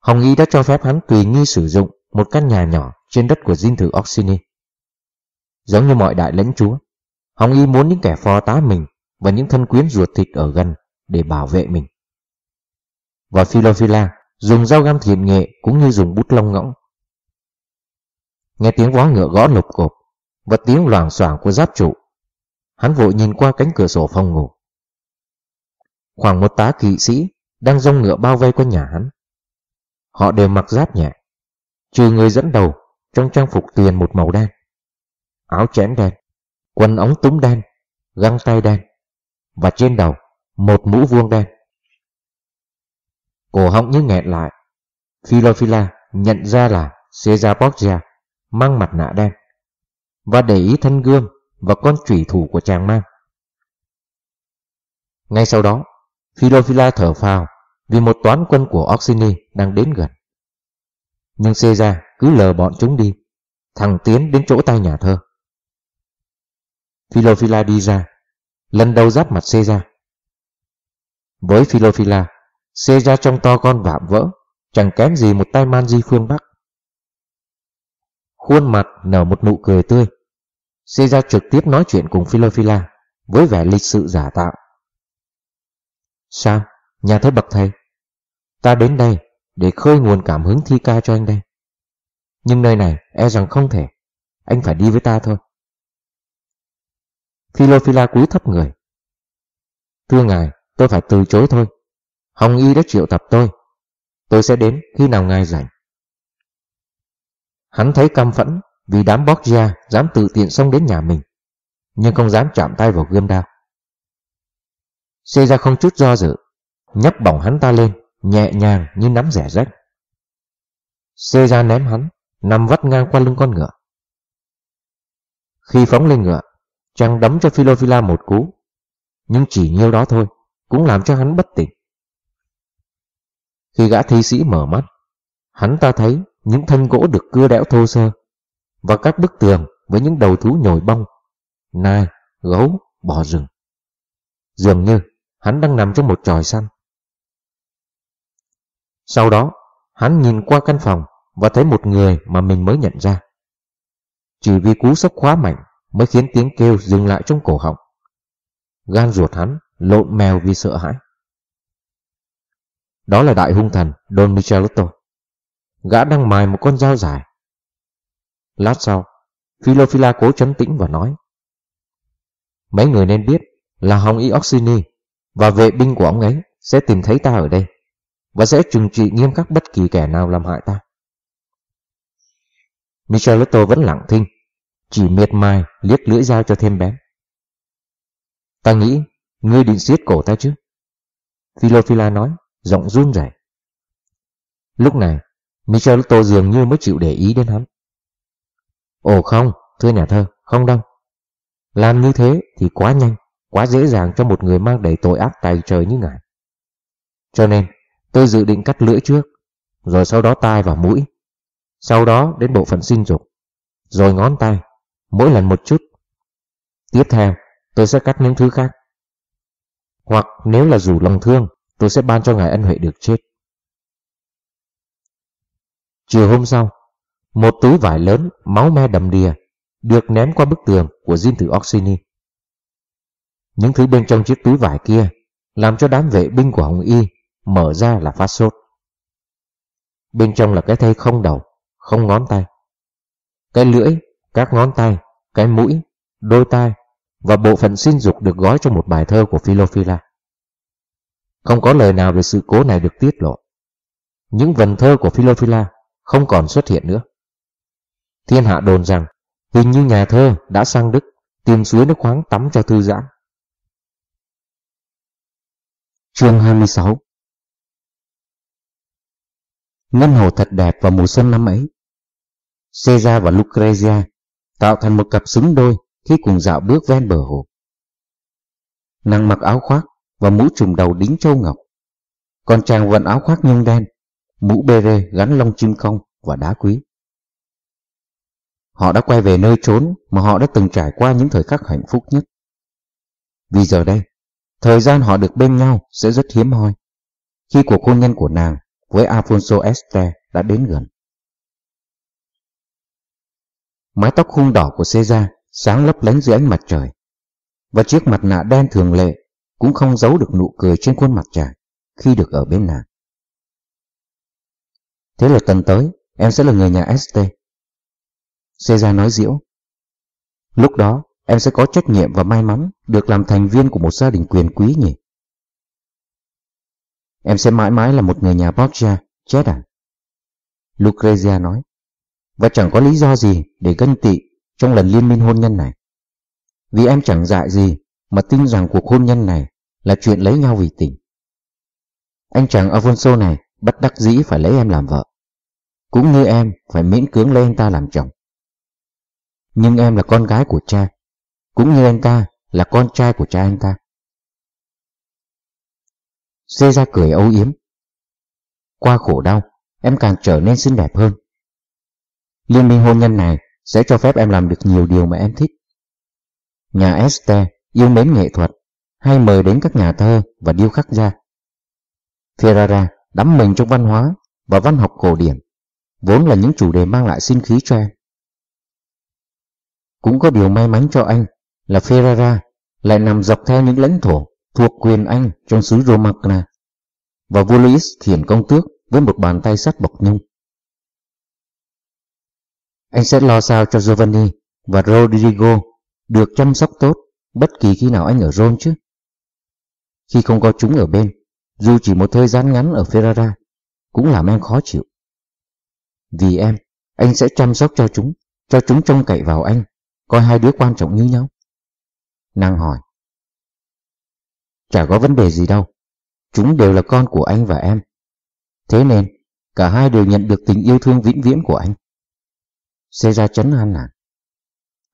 Hồng Y đã cho phép hắn tùy nghi sử dụng một căn nhà nhỏ trên đất của dinh thự Oxini. Giống như mọi đại lãnh chúa, Hồng Y muốn những kẻ phò tá mình và những thân quyến ruột thịt ở gần để bảo vệ mình. Và Philophila dùng dao găm thiện nghệ cũng như dùng bút lông ngỗng. Nghe tiếng vó ngựa gõ lục cộp và tiếng loảng xoảng của giáp trụ, hắn vội nhìn qua cánh cửa sổ phòng ngủ. Khoảng một tá kỵ sĩ đang rông ngựa bao vây quanh nhà hắn. Họ đều mặc giáp nhẹ, trừ người dẫn đầu trong trang phục tiền một màu đen. Áo chẽn đen, quần ống túm đen, găng tay đen, và trên đầu một mũ vuông đen. Cổ họng như nghẹn lại. Philophila nhận ra là Caesar Borgia mang mặt nạ đen và để ý thân gươm và con chủy thủ của chàng mang. Ngay sau đó, Philophila thở phào vì một toán quân của Oxini đang đến gần. Nhưng Caesar cứ lờ bọn chúng đi, Thằng tiến đến chỗ tay nhà thơ. Philophila đi ra, lần đầu giáp mặt Caesar. Với Philophila, Caesar trong to con vạm vỡ, chẳng kém gì một tay man di phương Bắc. Khuôn mặt nở một nụ cười tươi. Caesar trực tiếp nói chuyện cùng Philophila với vẻ lịch sự giả tạo. Sao? Nhà thơ bậc thầy? Ta đến đây để khơi nguồn cảm hứng thi ca cho anh đây. Nhưng nơi này e rằng không thể. Anh phải đi với ta thôi. Philophila cúi thấp người. Thưa ngài, tôi phải từ chối thôi. Hồng Y đã triệu tập tôi. Tôi sẽ đến khi nào ngài rảnh. Hắn thấy căm phẫn vì đám Borgia dám tự tiện xông đến nhà mình, nhưng không dám chạm tay vào gươm đao. Xê ra không chút do dự, nhấc bỏng hắn ta lên, nhẹ nhàng như nắm rẻ rách. Xê ra ném hắn, nằm vắt ngang qua lưng con ngựa. Khi phóng lên ngựa, chàng đấm cho Philophila một cú, nhưng chỉ nhiêu đó thôi, cũng làm cho hắn bất tỉnh. Khi gã thi sĩ mở mắt, hắn ta thấy những thân gỗ được cưa đẽo thô sơ và các bức tường với những đầu thú nhồi bông, nai, gấu, bò rừng. Dường như hắn đang nằm trong một tròi săn. Sau đó, hắn nhìn qua căn phòng và thấy một người mà mình mới nhận ra. Chỉ vì cú sốc khóa mạnh mới khiến tiếng kêu dừng lại trong cổ họng. Gan ruột hắn lộn mèo vì sợ hãi. Đó là đại hung thần Don Michelotto. Gã đang mài một con dao dài. Lát sau, Philophila cố chấn tĩnh và nói Mấy người nên biết là Hồng Y Oxini và vệ binh của ông ấy sẽ tìm thấy ta ở đây và sẽ trừng trị nghiêm khắc bất kỳ kẻ nào làm hại ta. Michelotto vẫn lặng thinh, chỉ miệt mài liếc lưỡi dao cho thêm bén. Ta nghĩ, ngươi định giết cổ ta chứ? Philophila nói, giọng run rẩy. Lúc này, Michelotto dường như mới chịu để ý đến hắn. Ồ không, thưa nhà thơ, không đâu. Làm như thế thì quá nhanh, quá dễ dàng cho một người mang đầy tội ác tài trời như ngài. Cho nên, tôi dự định cắt lưỡi trước, rồi sau đó tai và mũi, sau đó đến bộ phận sinh dục, rồi ngón tay, mỗi lần một chút. Tiếp theo, tôi sẽ cắt những thứ khác. Hoặc nếu là rủ lòng thương, tôi sẽ ban cho ngài ân huệ được chết. Chiều hôm sau, một túi vải lớn, máu me đầm đìa, được ném qua bức tường của dinh thự Oxini. Những thứ bên trong chiếc túi vải kia làm cho đám vệ binh của Hồng Y mở ra là phát sốt. Bên trong là cái thây không đầu, không ngón tay. Cái lưỡi, các ngón tay, cái mũi, đôi tai và bộ phận sinh dục được gói trong một bài thơ của Philophila. Không có lời nào về sự cố này được tiết lộ. Những vần thơ của Philophila không còn xuất hiện nữa. Thiên hạ đồn rằng hình như nhà thơ đã sang Đức tìm suối nước khoáng tắm cho thư giãn. Chương 26 Ngân hồ thật đẹp vào mùa xuân năm ấy. Caesar và Lucrezia tạo thành một cặp xứng đôi khi cùng dạo bước ven bờ hồ. Nàng mặc áo khoác và mũ trùm đầu đính châu ngọc. Còn chàng vận áo khoác nhung đen, mũ bê rê gắn lông chim công và đá quý. họ đã quay về nơi trốn mà họ đã từng trải qua những thời khắc hạnh phúc nhất. Vì giờ đây, thời gian họ được bên nhau sẽ rất hiếm hoi, khi cuộc hôn nhân của nàng với Alfonso Este đã đến gần. Mái tóc khung đỏ của Caesar sáng lấp lánh dưới ánh mặt trời, và chiếc mặt nạ đen thường lệ cũng không giấu được nụ cười trên khuôn mặt chàng khi được ở bên nàng. Thế là tuần tới, em sẽ là người nhà St. Caesar nói diễu. Lúc đó, em sẽ có trách nhiệm và may mắn được làm thành viên của một gia đình quyền quý nhỉ? Em sẽ mãi mãi là một người nhà Borgia, chết à? Lucrezia nói. Và chẳng có lý do gì để ganh tị trong lần liên minh hôn nhân này. Vì em chẳng dại gì mà tin rằng cuộc hôn nhân này là chuyện lấy nhau vì tình. Anh chàng Alfonso này bắt đắc dĩ phải lấy em làm vợ. Cũng như em phải miễn cưỡng lấy anh ta làm chồng. Nhưng em là con gái của cha, cũng như anh ta là con trai của cha anh ta. Xê ra cười âu yếm. Qua khổ đau, em càng trở nên xinh đẹp hơn. Liên minh hôn nhân này sẽ cho phép em làm được nhiều điều mà em thích. Nhà Este yêu mến nghệ thuật hay mời đến các nhà thơ và điêu khắc gia. Ferrara đắm mình trong văn hóa và văn học cổ điển, vốn là những chủ đề mang lại sinh khí cho em. Cũng có điều may mắn cho anh là Ferrara lại nằm dọc theo những lãnh thổ thuộc quyền Anh trong xứ Romagna, và vua Louis khiển công tước với một bàn tay sắt bọc nhung. Anh sẽ lo sao cho Giovanni và Rodrigo được chăm sóc tốt bất kỳ khi nào anh ở Rome chứ. Khi không có chúng ở bên, dù chỉ một thời gian ngắn ở Ferrara, cũng làm em khó chịu. Vì em, anh sẽ chăm sóc cho chúng, cho chúng trông cậy vào anh, coi hai đứa quan trọng như nhau. Nàng hỏi. Chả có vấn đề gì đâu, chúng đều là con của anh và em. Thế nên, cả hai đều nhận được tình yêu thương vĩnh viễn của anh. Xê ra chấn an nàng.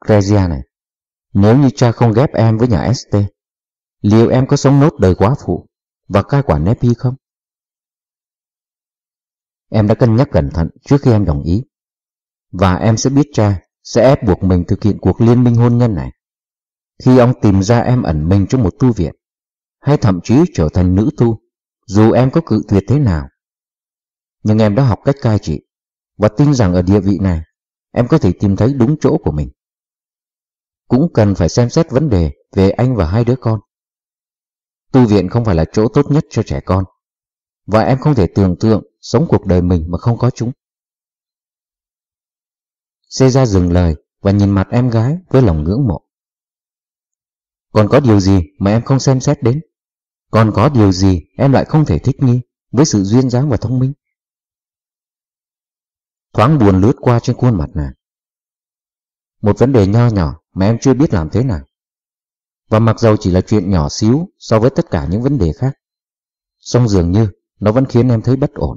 Grezia này, nếu như cha không ghép em với nhà ST, liệu em có sống nốt đời quá phụ và cai quản Nepi không? Em đã cân nhắc cẩn thận trước khi em đồng ý. Và em sẽ biết cha sẽ ép buộc mình thực hiện cuộc liên minh hôn nhân này. Khi ông tìm ra em ẩn mình trong một tu viện, hay thậm chí trở thành nữ tu, dù em có cự tuyệt thế nào. Nhưng em đã học cách cai trị, và tin rằng ở địa vị này, em có thể tìm thấy đúng chỗ của mình. Cũng cần phải xem xét vấn đề về anh và hai đứa con. Tu viện không phải là chỗ tốt nhất cho trẻ con, và em không thể tưởng tượng sống cuộc đời mình mà không có chúng. Xê ra dừng lời và nhìn mặt em gái với lòng ngưỡng mộ. Còn có điều gì mà em không xem xét đến? Còn có điều gì em lại không thể thích nghi với sự duyên dáng và thông minh? Thoáng buồn lướt qua trên khuôn mặt nàng. Một vấn đề nho nhỏ mà em chưa biết làm thế nào. Và mặc dầu chỉ là chuyện nhỏ xíu so với tất cả những vấn đề khác, song dường như nó vẫn khiến em thấy bất ổn.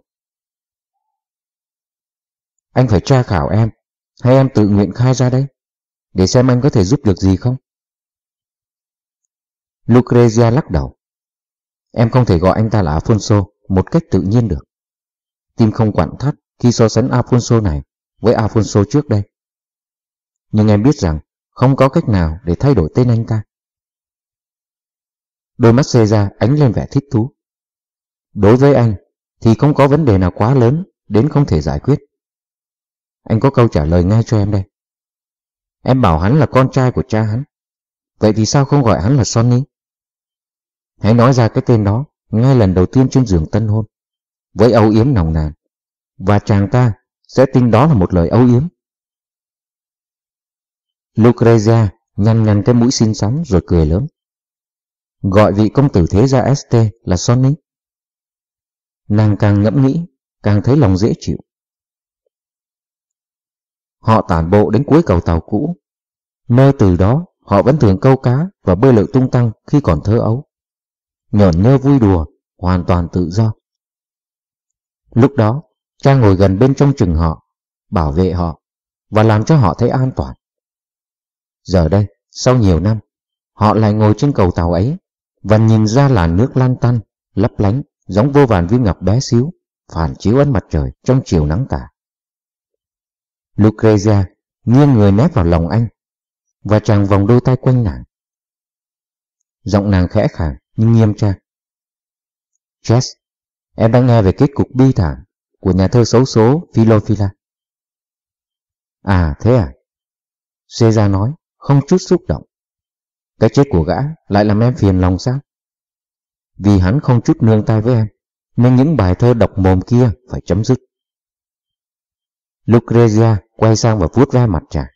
Anh phải tra khảo em, hay em tự nguyện khai ra đây, để xem anh có thể giúp được gì không? Lucrezia lắc đầu. Em không thể gọi anh ta là Alfonso một cách tự nhiên được. Tim không quặn thắt khi so sánh Alfonso này với Alfonso trước đây. Nhưng em biết rằng không có cách nào để thay đổi tên anh ta. Đôi mắt xê ra ánh lên vẻ thích thú. Đối với anh thì không có vấn đề nào quá lớn đến không thể giải quyết. Anh có câu trả lời ngay cho em đây. Em bảo hắn là con trai của cha hắn. Vậy thì sao không gọi hắn là Sonny? Hãy nói ra cái tên đó ngay lần đầu tiên trên giường tân hôn, với âu yếm nồng nàn, và chàng ta sẽ tin đó là một lời âu yếm. Lucrezia nhăn nhăn cái mũi xinh xắn rồi cười lớn. Gọi vị công tử thế gia ST là Sonny. Nàng càng ngẫm nghĩ, càng thấy lòng dễ chịu. Họ tản bộ đến cuối cầu tàu cũ, nơi từ đó họ vẫn thường câu cá và bơi lội tung tăng khi còn thơ ấu nhởn nhơ vui đùa, hoàn toàn tự do. Lúc đó, cha ngồi gần bên trong chừng họ, bảo vệ họ và làm cho họ thấy an toàn. Giờ đây, sau nhiều năm, họ lại ngồi trên cầu tàu ấy và nhìn ra làn nước lan tăn, lấp lánh, giống vô vàn viên ngọc bé xíu, phản chiếu ánh mặt trời trong chiều nắng tả. Lucrezia nghiêng người nép vào lòng anh, và chàng vòng đôi tay quanh nàng. Giọng nàng khẽ khàng nhưng nghiêm trang. Jess, em đã nghe về kết cục bi thảm của nhà thơ xấu số Philophila. À thế à? Caesar nói, không chút xúc động. Cái chết của gã lại làm em phiền lòng sao? Vì hắn không chút nương tay với em, nên những bài thơ độc mồm kia phải chấm dứt. Lucrezia quay sang và vuốt ve mặt chàng.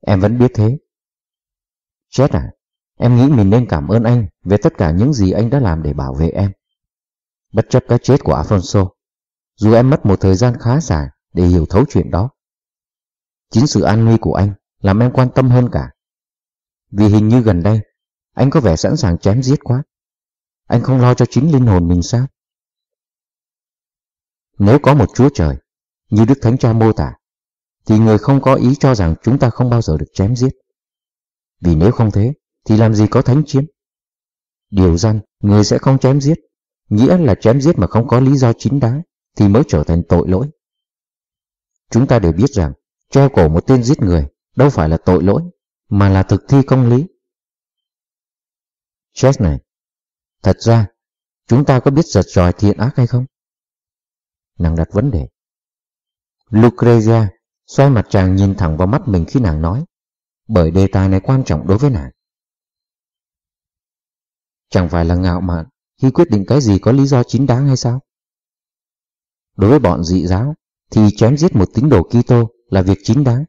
Em vẫn biết thế. Chết à, em nghĩ mình nên cảm ơn anh về tất cả những gì anh đã làm để bảo vệ em. Bất chấp cái chết của Alfonso, dù em mất một thời gian khá dài để hiểu thấu chuyện đó. Chính sự an nguy của anh làm em quan tâm hơn cả. Vì hình như gần đây, anh có vẻ sẵn sàng chém giết quá. Anh không lo cho chính linh hồn mình sao? Nếu có một Chúa Trời, như Đức Thánh Cha mô tả, thì người không có ý cho rằng chúng ta không bao giờ được chém giết. Vì nếu không thế, thì làm gì có thánh chiến? Điều răn, người sẽ không chém giết, nghĩa là chém giết mà không có lý do chính đáng, thì mới trở thành tội lỗi. Chúng ta đều biết rằng, treo cổ một tên giết người đâu phải là tội lỗi, mà là thực thi công lý. Chess này, thật ra, chúng ta có biết giật giỏi thiện ác hay không? Nàng đặt vấn đề. Lucrezia xoay mặt chàng nhìn thẳng vào mắt mình khi nàng nói, bởi đề tài này quan trọng đối với nàng. Chẳng phải là ngạo mạn khi quyết định cái gì có lý do chính đáng hay sao? Đối với bọn dị giáo thì chém giết một tín đồ Kitô là việc chính đáng.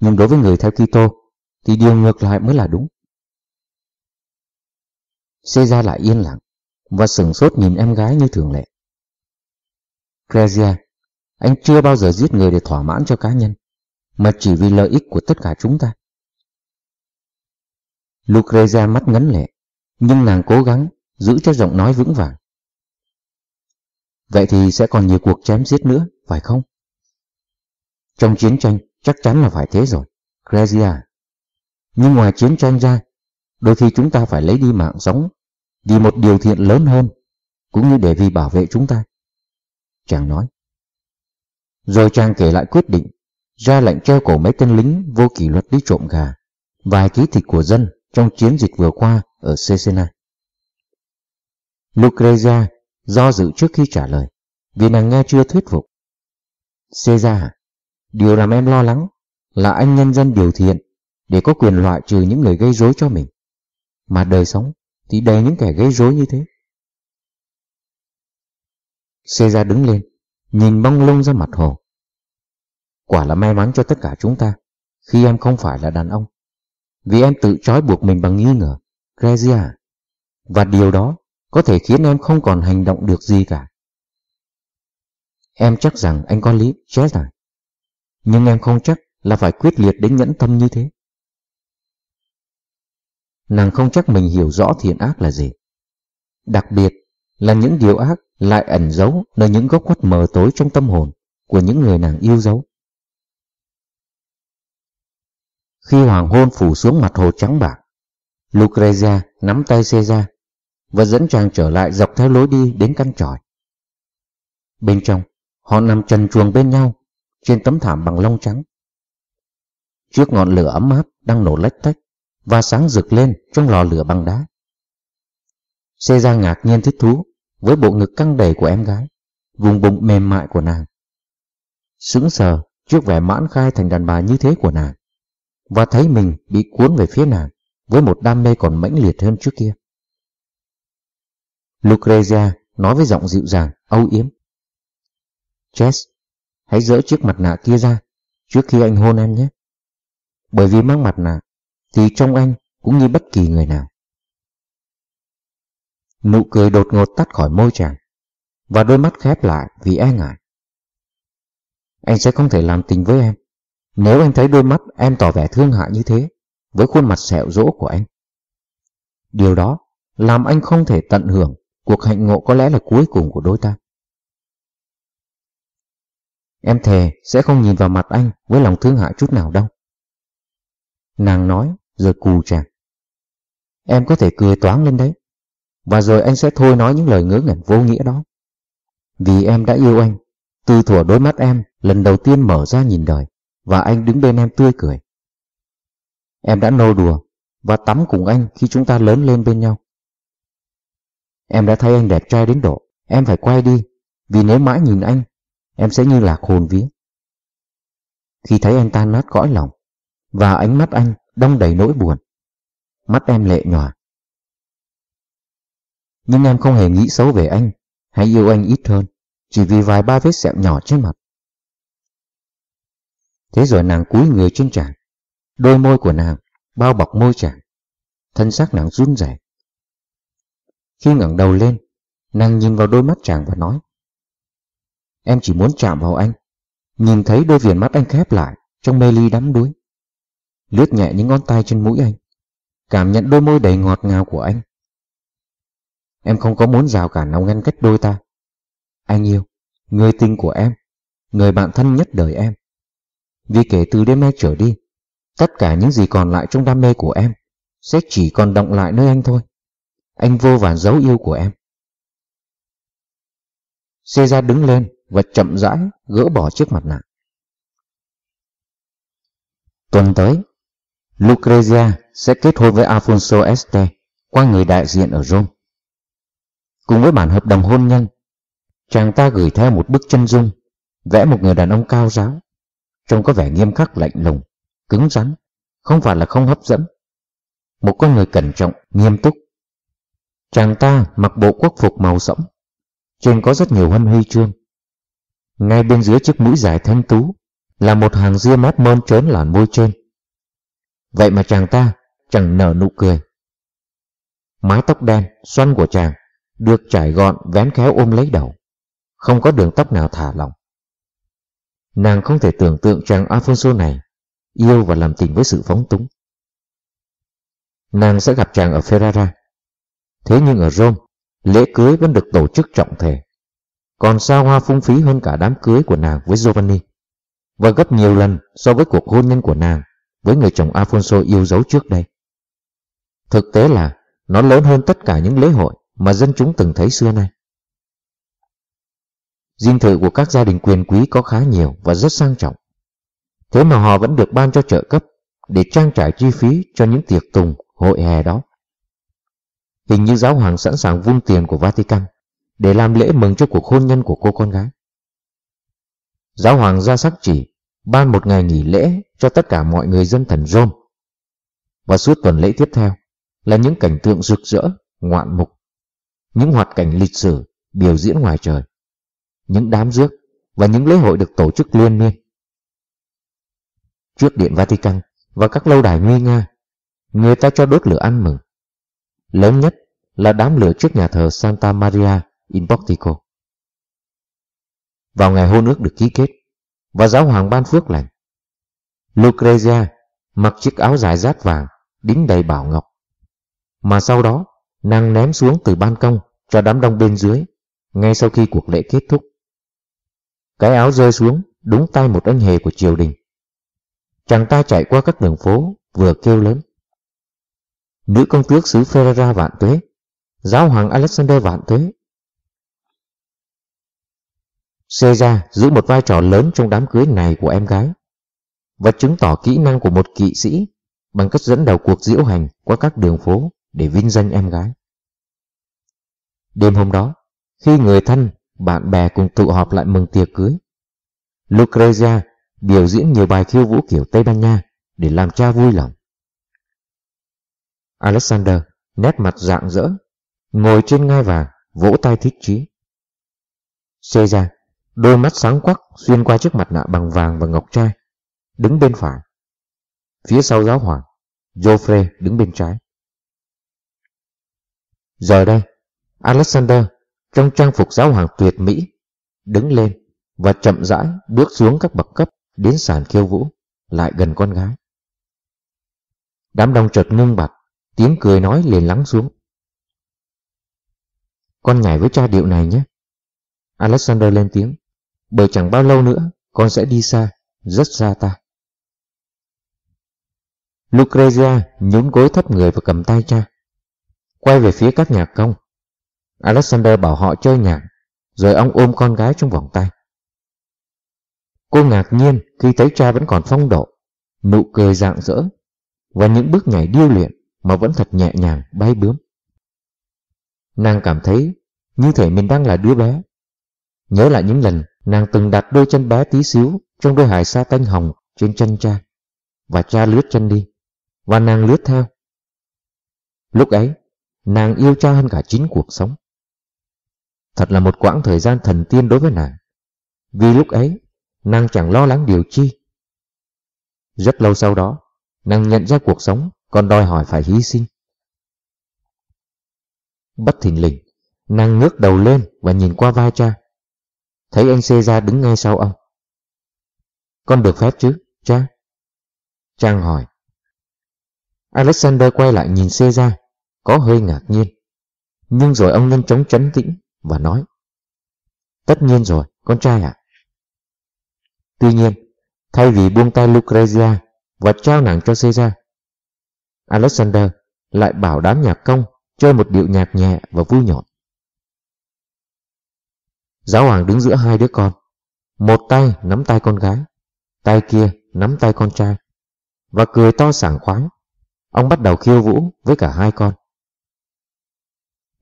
Nhưng đối với người theo Kitô thì điều ngược lại mới là đúng. Caesar lại yên lặng và sừng sốt nhìn em gái như thường lệ. Grezia, anh chưa bao giờ giết người để thỏa mãn cho cá nhân, mà chỉ vì lợi ích của tất cả chúng ta. Lucrezia mắt ngấn lệ, nhưng nàng cố gắng giữ cho giọng nói vững vàng. Vậy thì sẽ còn nhiều cuộc chém giết nữa, phải không? Trong chiến tranh chắc chắn là phải thế rồi, Grezia. Nhưng ngoài chiến tranh ra, đôi khi chúng ta phải lấy đi mạng sống vì một điều thiện lớn hơn, cũng như để vì bảo vệ chúng ta. Chàng nói. Rồi chàng kể lại quyết định ra lệnh treo cổ mấy tên lính vô kỷ luật đi trộm gà, vài ký thịt của dân trong chiến dịch vừa qua ở Cesena. Lucrezia do dự trước khi trả lời, vì nàng nghe chưa thuyết phục. Caesar, điều làm em lo lắng là anh nhân dân điều thiện để có quyền loại trừ những người gây rối cho mình. Mà đời sống thì đầy những kẻ gây rối như thế. Caesar đứng lên, nhìn bông lung ra mặt hồ. Quả là may mắn cho tất cả chúng ta khi em không phải là đàn ông. Vì em tự trói buộc mình bằng nghi ngờ, Grezia. Và điều đó có thể khiến em không còn hành động được gì cả. Em chắc rằng anh có lý, Chester. Nhưng em không chắc là phải quyết liệt đến nhẫn tâm như thế. Nàng không chắc mình hiểu rõ thiện ác là gì. Đặc biệt là những điều ác lại ẩn giấu nơi những góc khuất mờ tối trong tâm hồn của những người nàng yêu dấu. Khi hoàng hôn phủ xuống mặt hồ trắng bạc, Lucrezia nắm tay Caesar và dẫn chàng trở lại dọc theo lối đi đến căn tròi. Bên trong, họ nằm trần chuồng bên nhau trên tấm thảm bằng lông trắng. Trước ngọn lửa ấm áp đang nổ lách tách và sáng rực lên trong lò lửa bằng đá. Caesar ngạc nhiên thích thú với bộ ngực căng đầy của em gái, vùng bụng mềm mại của nàng. Sững sờ trước vẻ mãn khai thành đàn bà như thế của nàng, và thấy mình bị cuốn về phía nàng với một đam mê còn mãnh liệt hơn trước kia. Lucrezia nói với giọng dịu dàng, âu yếm. Jess, hãy dỡ chiếc mặt nạ kia ra trước khi anh hôn em nhé. Bởi vì mang mặt nạ thì trong anh cũng như bất kỳ người nào. Nụ cười đột ngột tắt khỏi môi chàng và đôi mắt khép lại vì e ngại. Anh sẽ không thể làm tình với em nếu anh thấy đôi mắt em tỏ vẻ thương hại như thế với khuôn mặt sẹo rỗ của anh. Điều đó làm anh không thể tận hưởng cuộc hạnh ngộ có lẽ là cuối cùng của đôi ta. Em thề sẽ không nhìn vào mặt anh với lòng thương hại chút nào đâu. Nàng nói rồi cù chàng. Em có thể cười toáng lên đấy. Và rồi anh sẽ thôi nói những lời ngớ ngẩn vô nghĩa đó. Vì em đã yêu anh, từ thuở đôi mắt em lần đầu tiên mở ra nhìn đời và anh đứng bên em tươi cười. Em đã nô đùa và tắm cùng anh khi chúng ta lớn lên bên nhau. Em đã thấy anh đẹp trai đến độ em phải quay đi vì nếu mãi nhìn anh em sẽ như lạc hồn vía. Khi thấy anh tan nát cõi lòng và ánh mắt anh đong đầy nỗi buồn, mắt em lệ nhòa. Nhưng em không hề nghĩ xấu về anh hay yêu anh ít hơn chỉ vì vài ba vết sẹo nhỏ trên mặt. Thế rồi nàng cúi người trên trán, đôi môi của nàng bao bọc môi chàng, thân xác nàng run rẩy. Khi ngẩng đầu lên, nàng nhìn vào đôi mắt chàng và nói, Em chỉ muốn chạm vào anh, nhìn thấy đôi viền mắt anh khép lại trong mê ly đắm đuối. Lướt nhẹ những ngón tay trên mũi anh, cảm nhận đôi môi đầy ngọt ngào của anh. Em không có muốn rào cản nào ngăn cách đôi ta. Anh yêu, người tình của em, người bạn thân nhất đời em. Vì kể từ đêm nay trở đi, tất cả những gì còn lại trong đam mê của em sẽ chỉ còn động lại nơi anh thôi. Anh vô vàn dấu yêu của em. Caesar đứng lên và chậm rãi gỡ bỏ chiếc mặt nạ. Tuần tới, Lucrezia sẽ kết hôn với Alfonso Este qua người đại diện ở Rome. Cùng với bản hợp đồng hôn nhân, chàng ta gửi theo một bức chân dung vẽ một người đàn ông cao giáo, trông có vẻ nghiêm khắc lạnh lùng, cứng rắn, không phải là không hấp dẫn. Một con người cẩn trọng, nghiêm túc. Chàng ta mặc bộ quốc phục màu sẫm, trên có rất nhiều huân huy chương. Ngay bên dưới chiếc mũi dài thanh tú là một hàng ria mát mơn trớn làn môi trên. Vậy mà chàng ta chẳng nở nụ cười. Mái tóc đen, xoăn của chàng được trải gọn vén khéo ôm lấy đầu, không có đường tóc nào thả lỏng. Nàng không thể tưởng tượng chàng Alfonso này yêu và làm tình với sự phóng túng. Nàng sẽ gặp chàng ở Ferrara. Thế nhưng ở Rome, lễ cưới vẫn được tổ chức trọng thể. Còn xa hoa phung phí hơn cả đám cưới của nàng với Giovanni. Và gấp nhiều lần so với cuộc hôn nhân của nàng với người chồng Alfonso yêu dấu trước đây. Thực tế là nó lớn hơn tất cả những lễ hội mà dân chúng từng thấy xưa nay. Dinh thự của các gia đình quyền quý có khá nhiều và rất sang trọng. Thế mà họ vẫn được ban cho trợ cấp để trang trải chi phí cho những tiệc tùng hội hè đó. Hình như giáo hoàng sẵn sàng vung tiền của Vatican để làm lễ mừng cho cuộc hôn nhân của cô con gái. Giáo hoàng ra sắc chỉ ban một ngày nghỉ lễ cho tất cả mọi người dân thần Rome. Và suốt tuần lễ tiếp theo là những cảnh tượng rực rỡ, ngoạn mục, những hoạt cảnh lịch sử, biểu diễn ngoài trời, những đám rước và những lễ hội được tổ chức liên miên. Trước Điện Vatican và các lâu đài nguy nga, người ta cho đốt lửa ăn mừng. Lớn nhất là đám lửa trước nhà thờ Santa Maria in Portico. Vào ngày hôn ước được ký kết, và giáo hoàng ban phước lành, Lucrezia mặc chiếc áo dài rát vàng, đính đầy bảo ngọc. Mà sau đó, nàng ném xuống từ ban công cho đám đông bên dưới, ngay sau khi cuộc lễ kết thúc. Cái áo rơi xuống đúng tay một anh hề của triều đình. Chàng ta chạy qua các đường phố, vừa kêu lớn. Nữ công tước xứ Ferrara vạn tuế, giáo hoàng Alexander vạn tuế. Caesar giữ một vai trò lớn trong đám cưới này của em gái và chứng tỏ kỹ năng của một kỵ sĩ bằng cách dẫn đầu cuộc diễu hành qua các đường phố để vinh danh em gái. Đêm hôm đó, khi người thân, bạn bè cùng tụ họp lại mừng tiệc cưới, Lucrezia biểu diễn nhiều bài khiêu vũ kiểu Tây Ban Nha để làm cha vui lòng. Alexander nét mặt rạng rỡ, ngồi trên ngai vàng, vỗ tay thích chí. ra, đôi mắt sáng quắc xuyên qua chiếc mặt nạ bằng vàng và ngọc trai, đứng bên phải. Phía sau giáo hoàng, Joffre đứng bên trái. Giờ đây, Alexander trong trang phục giáo hoàng tuyệt mỹ đứng lên và chậm rãi bước xuống các bậc cấp đến sàn khiêu vũ lại gần con gái. Đám đông chợt ngưng bặt, tiếng cười nói liền lắng xuống. Con nhảy với cha điệu này nhé. Alexander lên tiếng, bởi chẳng bao lâu nữa con sẽ đi xa, rất xa ta. Lucrezia nhún gối thấp người và cầm tay cha. Quay về phía các nhà công. Alexander bảo họ chơi nhạc, rồi ông ôm con gái trong vòng tay. Cô ngạc nhiên khi thấy cha vẫn còn phong độ, nụ cười rạng rỡ và những bước nhảy điêu luyện mà vẫn thật nhẹ nhàng bay bướm. Nàng cảm thấy như thể mình đang là đứa bé. Nhớ lại những lần nàng từng đặt đôi chân bé tí xíu trong đôi hài sa tanh hồng trên chân cha, và cha lướt chân đi, và nàng lướt theo. Lúc ấy, nàng yêu cha hơn cả chính cuộc sống. Thật là một quãng thời gian thần tiên đối với nàng, vì lúc ấy nàng chẳng lo lắng điều chi. Rất lâu sau đó, nàng nhận ra cuộc sống còn đòi hỏi phải hy sinh. Bất thình lình, nàng ngước đầu lên và nhìn qua vai cha. Thấy anh xê ra đứng ngay sau ông. Con được phép chứ, cha? Trang hỏi. Alexander quay lại nhìn xê ra, có hơi ngạc nhiên. Nhưng rồi ông nhanh chóng chấn tĩnh và nói. Tất nhiên rồi, con trai ạ. Tuy nhiên, thay vì buông tay Lucrezia và trao nàng cho Caesar, Alexander lại bảo đám nhạc công chơi một điệu nhạc nhẹ và vui nhộn. Giáo hoàng đứng giữa hai đứa con, một tay nắm tay con gái, tay kia nắm tay con trai, và cười to sảng khoái. Ông bắt đầu khiêu vũ với cả hai con.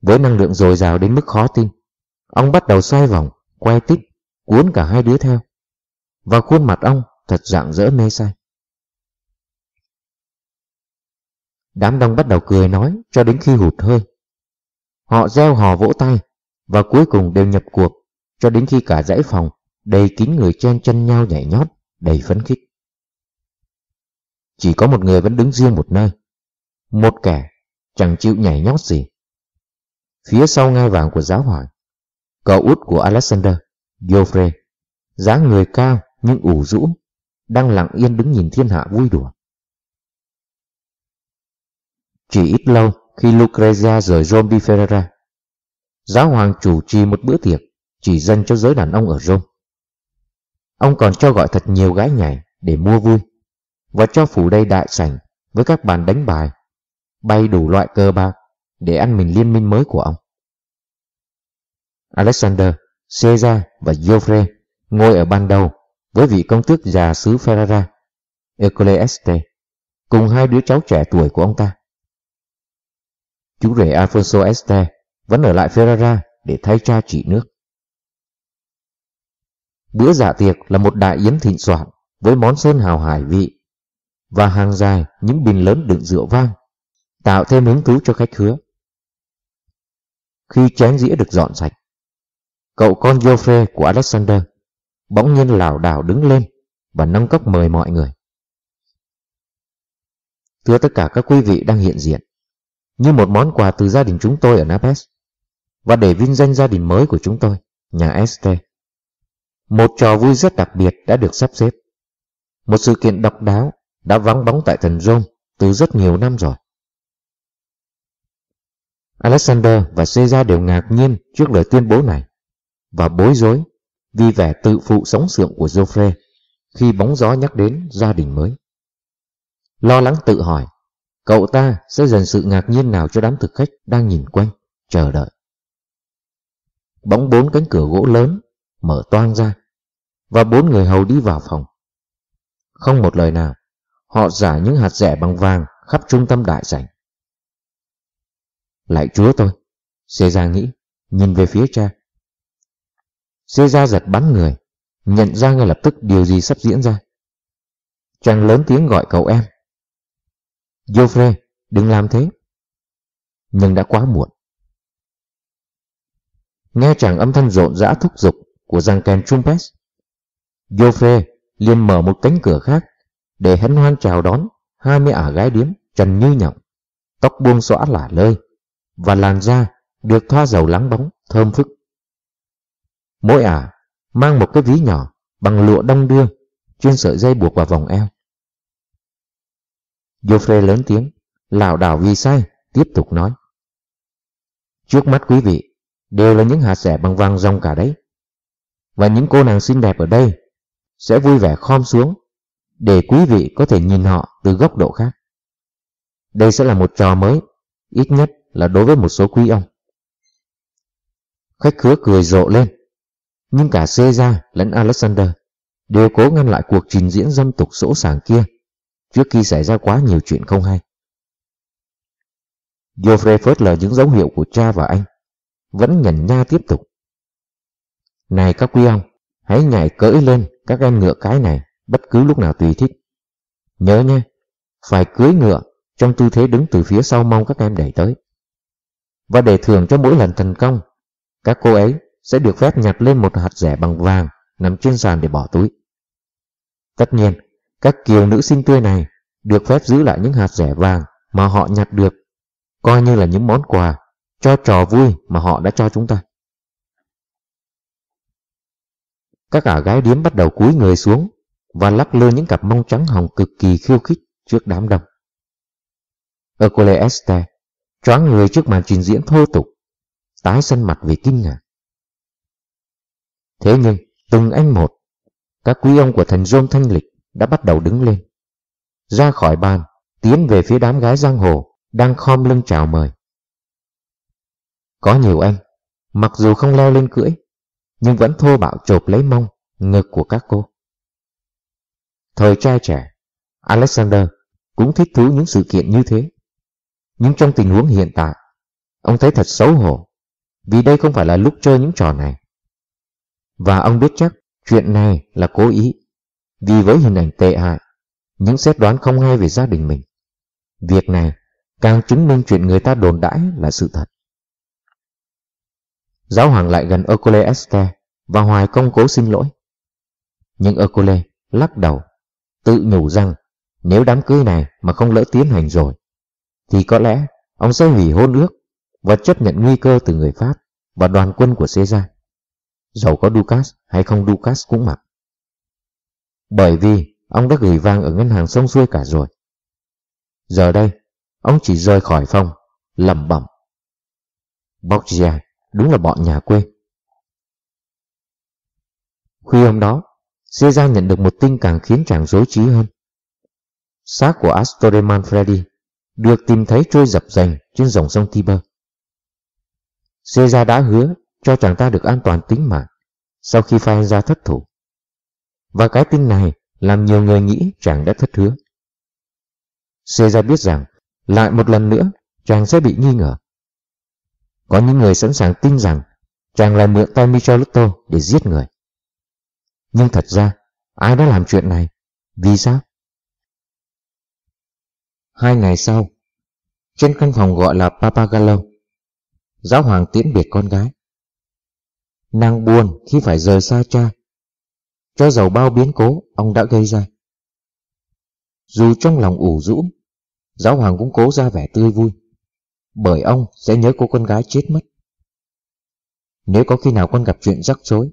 Với năng lượng dồi dào đến mức khó tin, ông bắt đầu xoay vòng, quay tít, cuốn cả hai đứa theo. Và khuôn mặt ông thật rạng rỡ mê say. Đám đông bắt đầu cười nói cho đến khi hụt hơi. Họ gieo hò vỗ tay và cuối cùng đều nhập cuộc cho đến khi cả dãy phòng đầy kín người chen chân nhau nhảy nhót đầy phấn khích. Chỉ có một người vẫn đứng riêng một nơi. Một kẻ chẳng chịu nhảy nhót gì. Phía sau ngai vàng của giáo hoàng, cậu út của Alexander, Geoffrey, dáng người cao nhưng ủ rũ, đang lặng yên đứng nhìn thiên hạ vui đùa. Chỉ ít lâu khi Lucrezia rời Rome đi Ferrara, giáo hoàng chủ trì một bữa tiệc chỉ dành cho giới đàn ông ở Rome. Ông còn cho gọi thật nhiều gái nhảy để mua vui và cho phủ đây đại sảnh với các bàn đánh bài, bay đủ loại cơ bạc để ăn mình liên minh mới của ông. Alexander, Caesar và Geoffrey ngồi ở ban đầu với vị công tước già xứ Ferrara, Ecole Este, cùng hai đứa cháu trẻ tuổi của ông ta. Chú rể Alfonso Este vẫn ở lại Ferrara để thay cha trị nước. Bữa dạ tiệc là một đại yến thịnh soạn với món sơn hào hải vị và hàng dài những bình lớn đựng rượu vang, tạo thêm hứng thú cho khách khứa. Khi chén dĩa được dọn sạch, cậu con Joffre của Alexander bỗng nhiên lảo đảo đứng lên và nâng cốc mời mọi người. Thưa tất cả các quý vị đang hiện diện, như một món quà từ gia đình chúng tôi ở Naples và để vinh danh gia đình mới của chúng tôi, nhà Este. Một trò vui rất đặc biệt đã được sắp xếp. Một sự kiện độc đáo đã vắng bóng tại thần Rome từ rất nhiều năm rồi. Alexander và Caesar đều ngạc nhiên trước lời tuyên bố này và bối rối vì vẻ tự phụ sống sượng của Joffre khi bóng gió nhắc đến gia đình mới. Lo lắng tự hỏi, cậu ta sẽ dần sự ngạc nhiên nào cho đám thực khách đang nhìn quanh, chờ đợi. Bóng bốn cánh cửa gỗ lớn mở toang ra và bốn người hầu đi vào phòng. Không một lời nào, họ giả những hạt rẻ bằng vàng khắp trung tâm đại sảnh. Lại chúa tôi, Caesar nghĩ, nhìn về phía cha. Caesar giật bắn người, nhận ra ngay lập tức điều gì sắp diễn ra. Chàng lớn tiếng gọi cậu em. Joffre, đừng làm thế. Nhưng đã quá muộn. Nghe chàng âm thanh rộn rã thúc giục của giang kèn trumpet. Joffre liền mở một cánh cửa khác để hân hoan chào đón hai mươi ả gái điếm trần như nhộng, tóc buông xõa lả lơi và làn da được thoa dầu lắng bóng thơm phức. Mỗi ả mang một cái ví nhỏ bằng lụa đông đưa chuyên sợi dây buộc vào vòng eo. Joffre lớn tiếng, lảo đảo vì sai, tiếp tục nói. Trước mắt quý vị đều là những hạt rẻ bằng vàng rong cả đấy. Và những cô nàng xinh đẹp ở đây sẽ vui vẻ khom xuống để quý vị có thể nhìn họ từ góc độ khác. Đây sẽ là một trò mới, ít nhất là đối với một số quý ông. Khách khứa cười rộ lên, nhưng cả Caesar lẫn Alexander đều cố ngăn lại cuộc trình diễn dâm tục sỗ sàng kia trước khi xảy ra quá nhiều chuyện không hay. Joffrey phớt lờ những dấu hiệu của cha và anh, vẫn nhẩn nha tiếp tục. Này các quý ông, hãy nhảy cưỡi lên các em ngựa cái này bất cứ lúc nào tùy thích. Nhớ nha, phải cưới ngựa trong tư thế đứng từ phía sau mong các em đẩy tới. Và để thưởng cho mỗi lần thành công, các cô ấy sẽ được phép nhặt lên một hạt rẻ bằng vàng nằm trên sàn để bỏ túi. Tất nhiên, các kiều nữ sinh tươi này được phép giữ lại những hạt rẻ vàng mà họ nhặt được, coi như là những món quà cho trò vui mà họ đã cho chúng ta. Các ả gái điếm bắt đầu cúi người xuống và lắc lư những cặp mông trắng hồng cực kỳ khiêu khích trước đám đông. Hercule Esther choáng người trước màn trình diễn thô tục, tái sân mặt vì kinh ngạc. Thế nhưng, từng anh một, các quý ông của thần John Thanh Lịch đã bắt đầu đứng lên. Ra khỏi bàn, tiến về phía đám gái giang hồ đang khom lưng chào mời. Có nhiều anh, mặc dù không leo lên cưỡi, nhưng vẫn thô bạo chộp lấy mông, ngực của các cô. Thời trai trẻ, Alexander cũng thích thú những sự kiện như thế. Nhưng trong tình huống hiện tại, ông thấy thật xấu hổ, vì đây không phải là lúc chơi những trò này. Và ông biết chắc chuyện này là cố ý, vì với hình ảnh tệ hại, những xét đoán không hay về gia đình mình. Việc này càng chứng minh chuyện người ta đồn đãi là sự thật. Giáo hoàng lại gần Ercole Esther và hoài công cố xin lỗi. Nhưng Ercole lắc đầu, tự nhủ rằng nếu đám cưới này mà không lỡ tiến hành rồi, thì có lẽ ông sẽ hủy hôn ước và chấp nhận nguy cơ từ người Pháp và đoàn quân của Caesar. Dẫu có Ducas hay không Ducas cũng mặc. Bởi vì ông đã gửi vàng ở ngân hàng sông xuôi cả rồi. Giờ đây, ông chỉ rời khỏi phòng, lẩm bẩm. Borgia đúng là bọn nhà quê. Khuya hôm đó, Caesar nhận được một tin càng khiến chàng dối trí hơn. Xác của Astore Manfredi được tìm thấy trôi dập dành trên dòng sông Tiber. Caesar đã hứa cho chàng ta được an toàn tính mạng sau khi phai thất thủ. Và cái tin này làm nhiều người nghĩ chàng đã thất hứa. Caesar biết rằng lại một lần nữa chàng sẽ bị nghi ngờ. Có những người sẵn sàng tin rằng chàng lại mượn tay Michelotto để giết người. Nhưng thật ra, ai đã làm chuyện này? Vì sao? Hai ngày sau, trên căn phòng gọi là Papagallo, giáo hoàng tiễn biệt con gái. Nàng buồn khi phải rời xa cha, cho dầu bao biến cố ông đã gây ra. Dù trong lòng ủ rũ, giáo hoàng cũng cố ra vẻ tươi vui, bởi ông sẽ nhớ cô con gái chết mất. Nếu có khi nào con gặp chuyện rắc rối,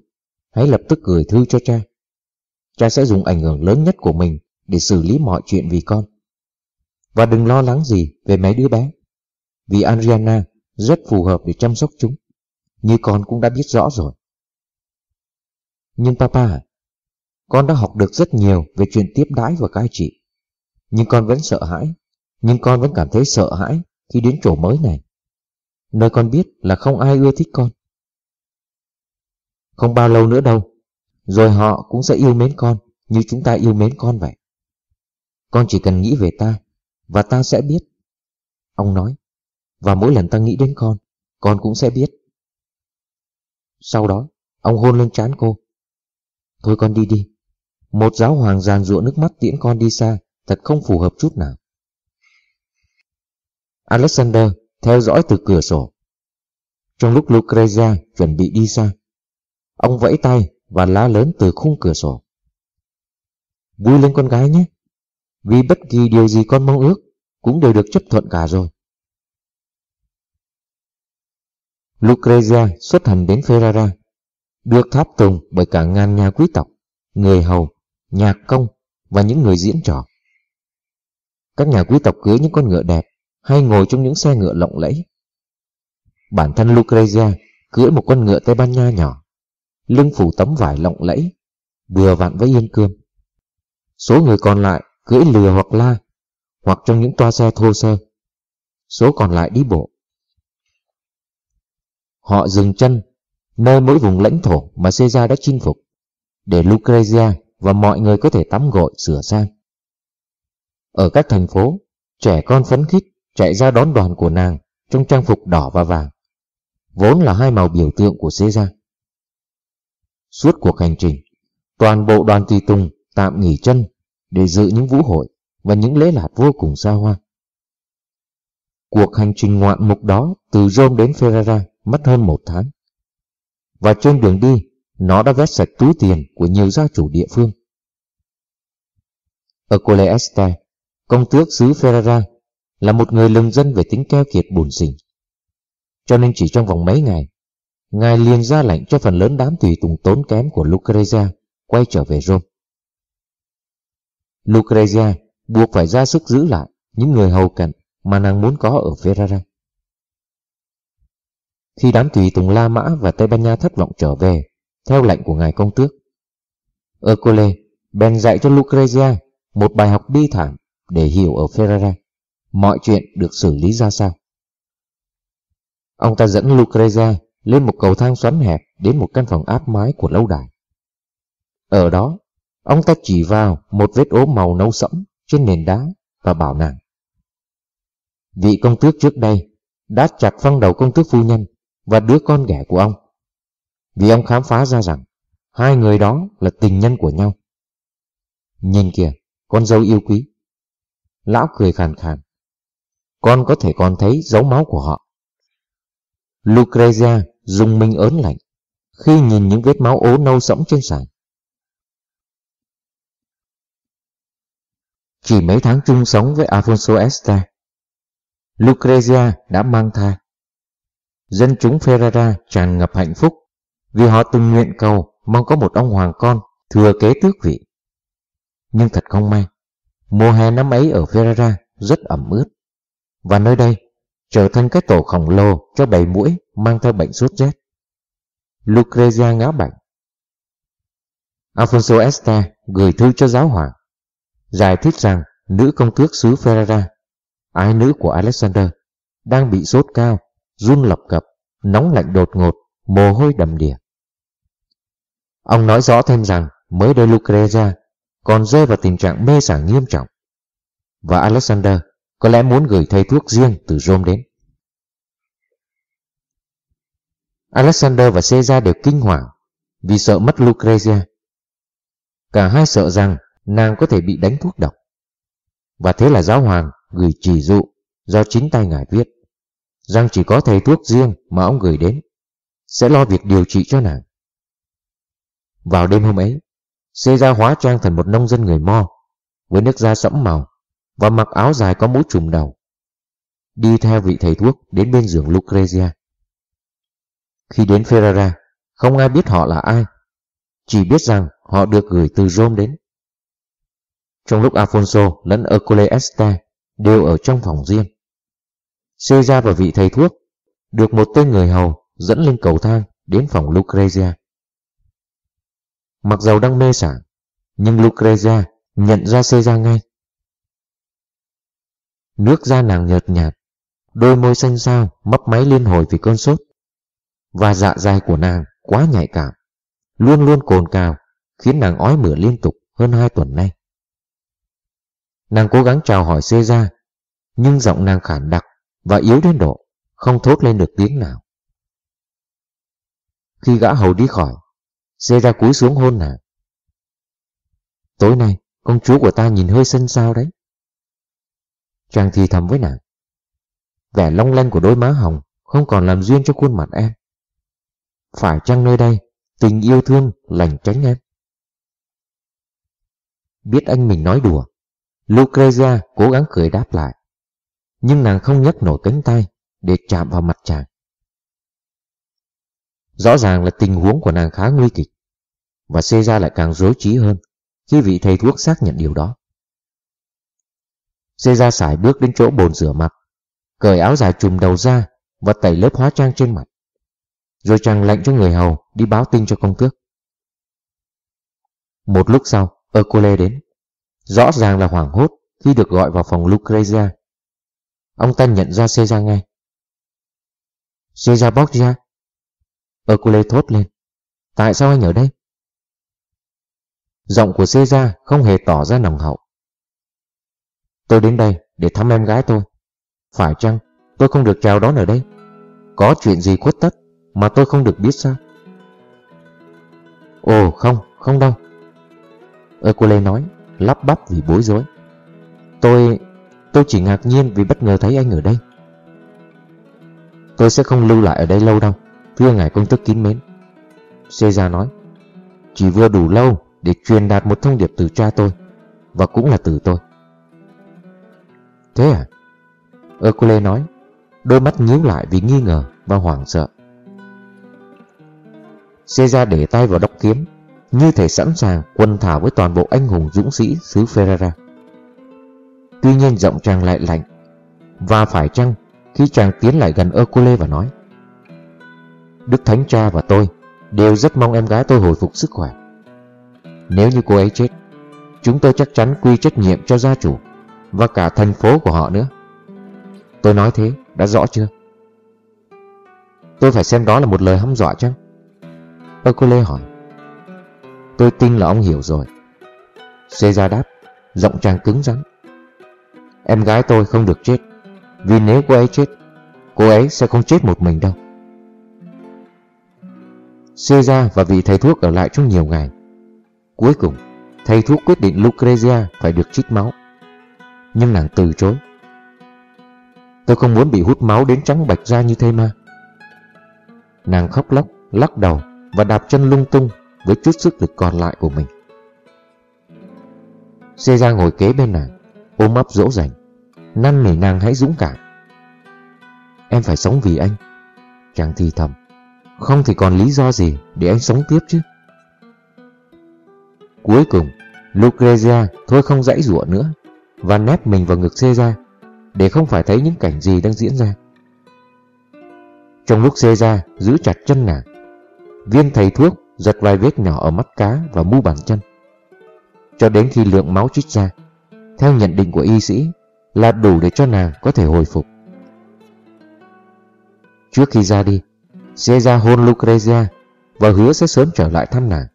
hãy lập tức gửi thư cho cha. Cha sẽ dùng ảnh hưởng lớn nhất của mình để xử lý mọi chuyện vì con. Và đừng lo lắng gì về mấy đứa bé, vì Adriana rất phù hợp để chăm sóc chúng, như con cũng đã biết rõ rồi. Nhưng papa à, con đã học được rất nhiều về chuyện tiếp đãi và cai trị. Nhưng con vẫn sợ hãi, nhưng con vẫn cảm thấy sợ hãi khi đến chỗ mới này. Nơi con biết là không ai ưa thích con. Không bao lâu nữa đâu, rồi họ cũng sẽ yêu mến con như chúng ta yêu mến con vậy. Con chỉ cần nghĩ về ta, và ta sẽ biết. Ông nói, và mỗi lần ta nghĩ đến con, con cũng sẽ biết. Sau đó, ông hôn lên trán cô. Thôi con đi đi. Một giáo hoàng giàn rụa nước mắt tiễn con đi xa, thật không phù hợp chút nào. Alexander theo dõi từ cửa sổ. Trong lúc Lucrezia chuẩn bị đi xa, ông vẫy tay và lá lớn từ khung cửa sổ. Vui lên con gái nhé, vì bất kỳ điều gì con mong ước cũng đều được chấp thuận cả rồi. Lucrezia xuất hành đến Ferrara, được tháp tùng bởi cả ngàn nhà quý tộc, người hầu, nhạc công và những người diễn trò. Các nhà quý tộc cưới những con ngựa đẹp hay ngồi trong những xe ngựa lộng lẫy. Bản thân Lucrezia cưỡi một con ngựa Tây Ban Nha nhỏ, lưng phủ tấm vải lộng lẫy, vừa vặn với yên cương. Số người còn lại cưỡi lừa hoặc la, hoặc trong những toa xe thô sơ. Số còn lại đi bộ. Họ dừng chân nơi mỗi vùng lãnh thổ mà Caesar đã chinh phục, để Lucrezia và mọi người có thể tắm gội sửa sang. Ở các thành phố, trẻ con phấn khích chạy ra đón đoàn của nàng trong trang phục đỏ và vàng, vốn là hai màu biểu tượng của Caesar. Suốt cuộc hành trình, toàn bộ đoàn tùy tùng tạm nghỉ chân để dự những vũ hội và những lễ lạt vô cùng xa hoa. Cuộc hành trình ngoạn mục đó từ Rome đến Ferrara mất hơn một tháng. Và trên đường đi, nó đã vét sạch túi tiền của nhiều gia chủ địa phương. Ở Cole Este, công tước xứ Ferrara là một người lừng dân về tính keo kiệt bùn xỉn. Cho nên chỉ trong vòng mấy ngày, ngài liền ra lệnh cho phần lớn đám tùy tùng tốn kém của Lucrezia quay trở về Rome. Lucrezia buộc phải ra sức giữ lại những người hầu cận mà nàng muốn có ở Ferrara. Khi đám tùy tùng La Mã và Tây Ban Nha thất vọng trở về, theo lệnh của ngài công tước, Ercole bèn dạy cho Lucrezia một bài học bi thảm để hiểu ở Ferrara mọi chuyện được xử lý ra sao. Ông ta dẫn Lucrezia lên một cầu thang xoắn hẹp đến một căn phòng áp mái của lâu đài. Ở đó, ông ta chỉ vào một vết ố màu nâu sẫm trên nền đá và bảo nàng. Vị công tước trước đây đã chặt phăng đầu công tước phu nhân và đứa con ghẻ của ông. Vì ông khám phá ra rằng hai người đó là tình nhân của nhau. Nhìn kìa, con dâu yêu quý. Lão cười khàn khàn. Con có thể còn thấy dấu máu của họ. Lucrezia dùng mình ớn lạnh khi nhìn những vết máu ố nâu sẫm trên sàn. Chỉ mấy tháng chung sống với Alfonso Este, Lucrezia đã mang thai. Dân chúng Ferrara tràn ngập hạnh phúc vì họ từng nguyện cầu mong có một ông hoàng con thừa kế tước vị. Nhưng thật không may, mùa hè năm ấy ở Ferrara rất ẩm ướt, và nơi đây trở thành cái tổ khổng lồ cho bầy mũi mang theo bệnh sốt rét. Lucrezia ngã bệnh. Alfonso Este gửi thư cho giáo hoàng, giải thích rằng nữ công tước xứ Ferrara, ái nữ của Alexander, đang bị sốt cao, run lập cập, nóng lạnh đột ngột, mồ hôi đầm đìa. Ông nói rõ thêm rằng, mới đây Lucrezia còn rơi vào tình trạng mê sảng nghiêm trọng. Và Alexander có lẽ muốn gửi thầy thuốc riêng từ Rome đến. Alexander và Caesar đều kinh hoàng vì sợ mất Lucrezia. Cả hai sợ rằng nàng có thể bị đánh thuốc độc. Và thế là giáo hoàng gửi chỉ dụ do chính tay ngài viết rằng chỉ có thầy thuốc riêng mà ông gửi đến sẽ lo việc điều trị cho nàng. Vào đêm hôm ấy, Caesar hóa trang thành một nông dân người Mo với nước da sẫm màu và mặc áo dài có mũ trùm đầu. Đi theo vị thầy thuốc đến bên giường Lucrezia. Khi đến Ferrara, không ai biết họ là ai, chỉ biết rằng họ được gửi từ Rome đến. Trong lúc Alfonso lẫn Ercole Este đều ở trong phòng riêng, Cesar và vị thầy thuốc được một tên người hầu dẫn lên cầu thang đến phòng Lucrezia. Mặc dầu đang mê sảng, nhưng Lucrezia nhận ra Caesar ngay. Nước da nàng nhợt nhạt, đôi môi xanh xao mấp máy liên hồi vì cơn sốt. Và dạ dày của nàng quá nhạy cảm, luôn luôn cồn cào, khiến nàng ói mửa liên tục hơn hai tuần nay. Nàng cố gắng chào hỏi Caesar, nhưng giọng nàng khản đặc và yếu đến độ không thốt lên được tiếng nào. Khi gã hầu đi khỏi, Caesar cúi xuống hôn nàng. Tối nay, công chúa của ta nhìn hơi xinh sao đấy. Chàng thì thầm với nàng. Vẻ long lanh của đôi má hồng không còn làm duyên cho khuôn mặt em. Phải chăng nơi đây tình yêu thương lành tránh em? Biết anh mình nói đùa, Lucrezia cố gắng cười đáp lại. Nhưng nàng không nhấc nổi cánh tay để chạm vào mặt chàng. Rõ ràng là tình huống của nàng khá nguy kịch, và Caesar lại càng rối trí hơn khi vị thầy thuốc xác nhận điều đó. Caesar sải bước đến chỗ bồn rửa mặt, cởi áo dài trùm đầu ra và tẩy lớp hóa trang trên mặt. Rồi chàng lệnh cho người hầu đi báo tin cho công tước. Một lúc sau, Ercole đến. Rõ ràng là hoảng hốt khi được gọi vào phòng Lucrezia. Ông ta nhận ra Caesar ngay. Caesar Borgia. Ercole thốt lên. Tại sao anh ở đây? Giọng của Caesar không hề tỏ ra nồng hậu. Tôi đến đây để thăm em gái tôi. Phải chăng tôi không được chào đón ở đây? Có chuyện gì khuất tất mà tôi không được biết sao? Ồ không, không đâu. Hercule nói, lắp bắp vì bối rối. Tôi... tôi chỉ ngạc nhiên vì bất ngờ thấy anh ở đây. Tôi sẽ không lưu lại ở đây lâu đâu, thưa ngài công tước kín mến. Caesar nói, chỉ vừa đủ lâu để truyền đạt một thông điệp từ cha tôi, và cũng là từ tôi. Thế à? Hercule nói, đôi mắt nhíu lại vì nghi ngờ và hoảng sợ. Caesar để tay vào đốc kiếm, như thể sẵn sàng quân thảo với toàn bộ anh hùng dũng sĩ xứ Ferrara. Tuy nhiên giọng chàng lại lạnh, và phải chăng khi chàng tiến lại gần Hercule và nói Đức Thánh Cha và tôi đều rất mong em gái tôi hồi phục sức khỏe. Nếu như cô ấy chết, chúng tôi chắc chắn quy trách nhiệm cho gia chủ và cả thành phố của họ nữa. Tôi nói thế, đã rõ chưa? Tôi phải xem đó là một lời hăm dọa chăng? lê hỏi. Tôi tin là ông hiểu rồi. Caesar đáp, giọng chàng cứng rắn. Em gái tôi không được chết, vì nếu cô ấy chết, cô ấy sẽ không chết một mình đâu. Caesar và vị thầy thuốc ở lại trong nhiều ngày. Cuối cùng, thầy thuốc quyết định Lucrezia phải được trích máu. Nhưng nàng từ chối. Tôi không muốn bị hút máu đến trắng bạch ra như thế mà. Nàng khóc lóc, lắc đầu và đạp chân lung tung với chút sức lực còn lại của mình. Caesar ngồi kế bên nàng, ôm ấp dỗ dành, năn nỉ nàng hãy dũng cảm. Em phải sống vì anh. Chàng thì thầm, không thì còn lý do gì để anh sống tiếp chứ. Cuối cùng, Lucrezia thôi không dãy rủa nữa và nép mình vào ngực Caesar để không phải thấy những cảnh gì đang diễn ra. Trong lúc Caesar giữ chặt chân nàng, viên thầy thuốc giật vài vết nhỏ ở mắt cá và mu bàn chân. Cho đến khi lượng máu trích ra, theo nhận định của y sĩ, là đủ để cho nàng có thể hồi phục. Trước khi ra đi, Caesar hôn Lucrezia và hứa sẽ sớm trở lại thăm nàng.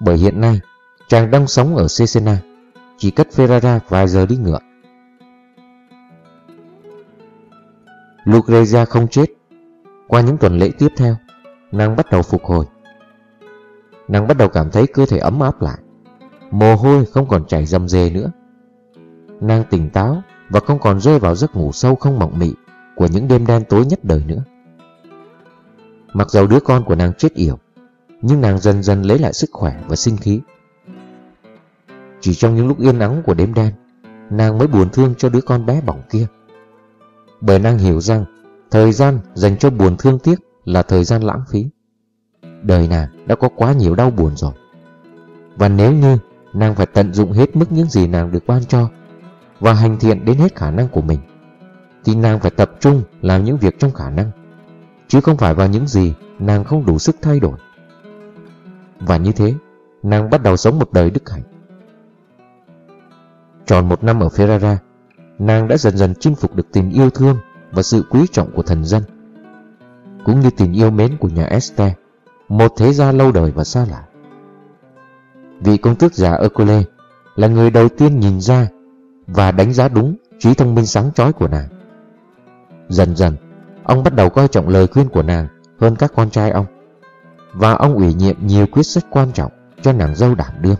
Bởi hiện nay, chàng đang sống ở Cesena, chỉ cách Ferrara vài giờ đi ngựa. Lucrezia không chết. Qua những tuần lễ tiếp theo, nàng bắt đầu phục hồi. Nàng bắt đầu cảm thấy cơ thể ấm áp lại. Mồ hôi không còn chảy rầm rề nữa. Nàng tỉnh táo và không còn rơi vào giấc ngủ sâu không mộng mị của những đêm đen tối nhất đời nữa. Mặc dầu đứa con của nàng chết yểu, nhưng nàng dần dần lấy lại sức khỏe và sinh khí. Chỉ trong những lúc yên ắng của đêm đen, nàng mới buồn thương cho đứa con bé bỏng kia. Bởi nàng hiểu rằng thời gian dành cho buồn thương tiếc là thời gian lãng phí. Đời nàng đã có quá nhiều đau buồn rồi. Và nếu như nàng phải tận dụng hết mức những gì nàng được ban cho và hành thiện đến hết khả năng của mình, thì nàng phải tập trung làm những việc trong khả năng, chứ không phải vào những gì nàng không đủ sức thay đổi. Và như thế, nàng bắt đầu sống một đời đức hạnh. Tròn một năm ở Ferrara, nàng đã dần dần chinh phục được tình yêu thương và sự quý trọng của thần dân, cũng như tình yêu mến của nhà Este một thế gia lâu đời và xa lạ. Vị công tước già Ercole là người đầu tiên nhìn ra và đánh giá đúng trí thông minh sáng chói của nàng. Dần dần, ông bắt đầu coi trọng lời khuyên của nàng hơn các con trai ông, và ông ủy nhiệm nhiều quyết sách quan trọng cho nàng dâu đảm đương.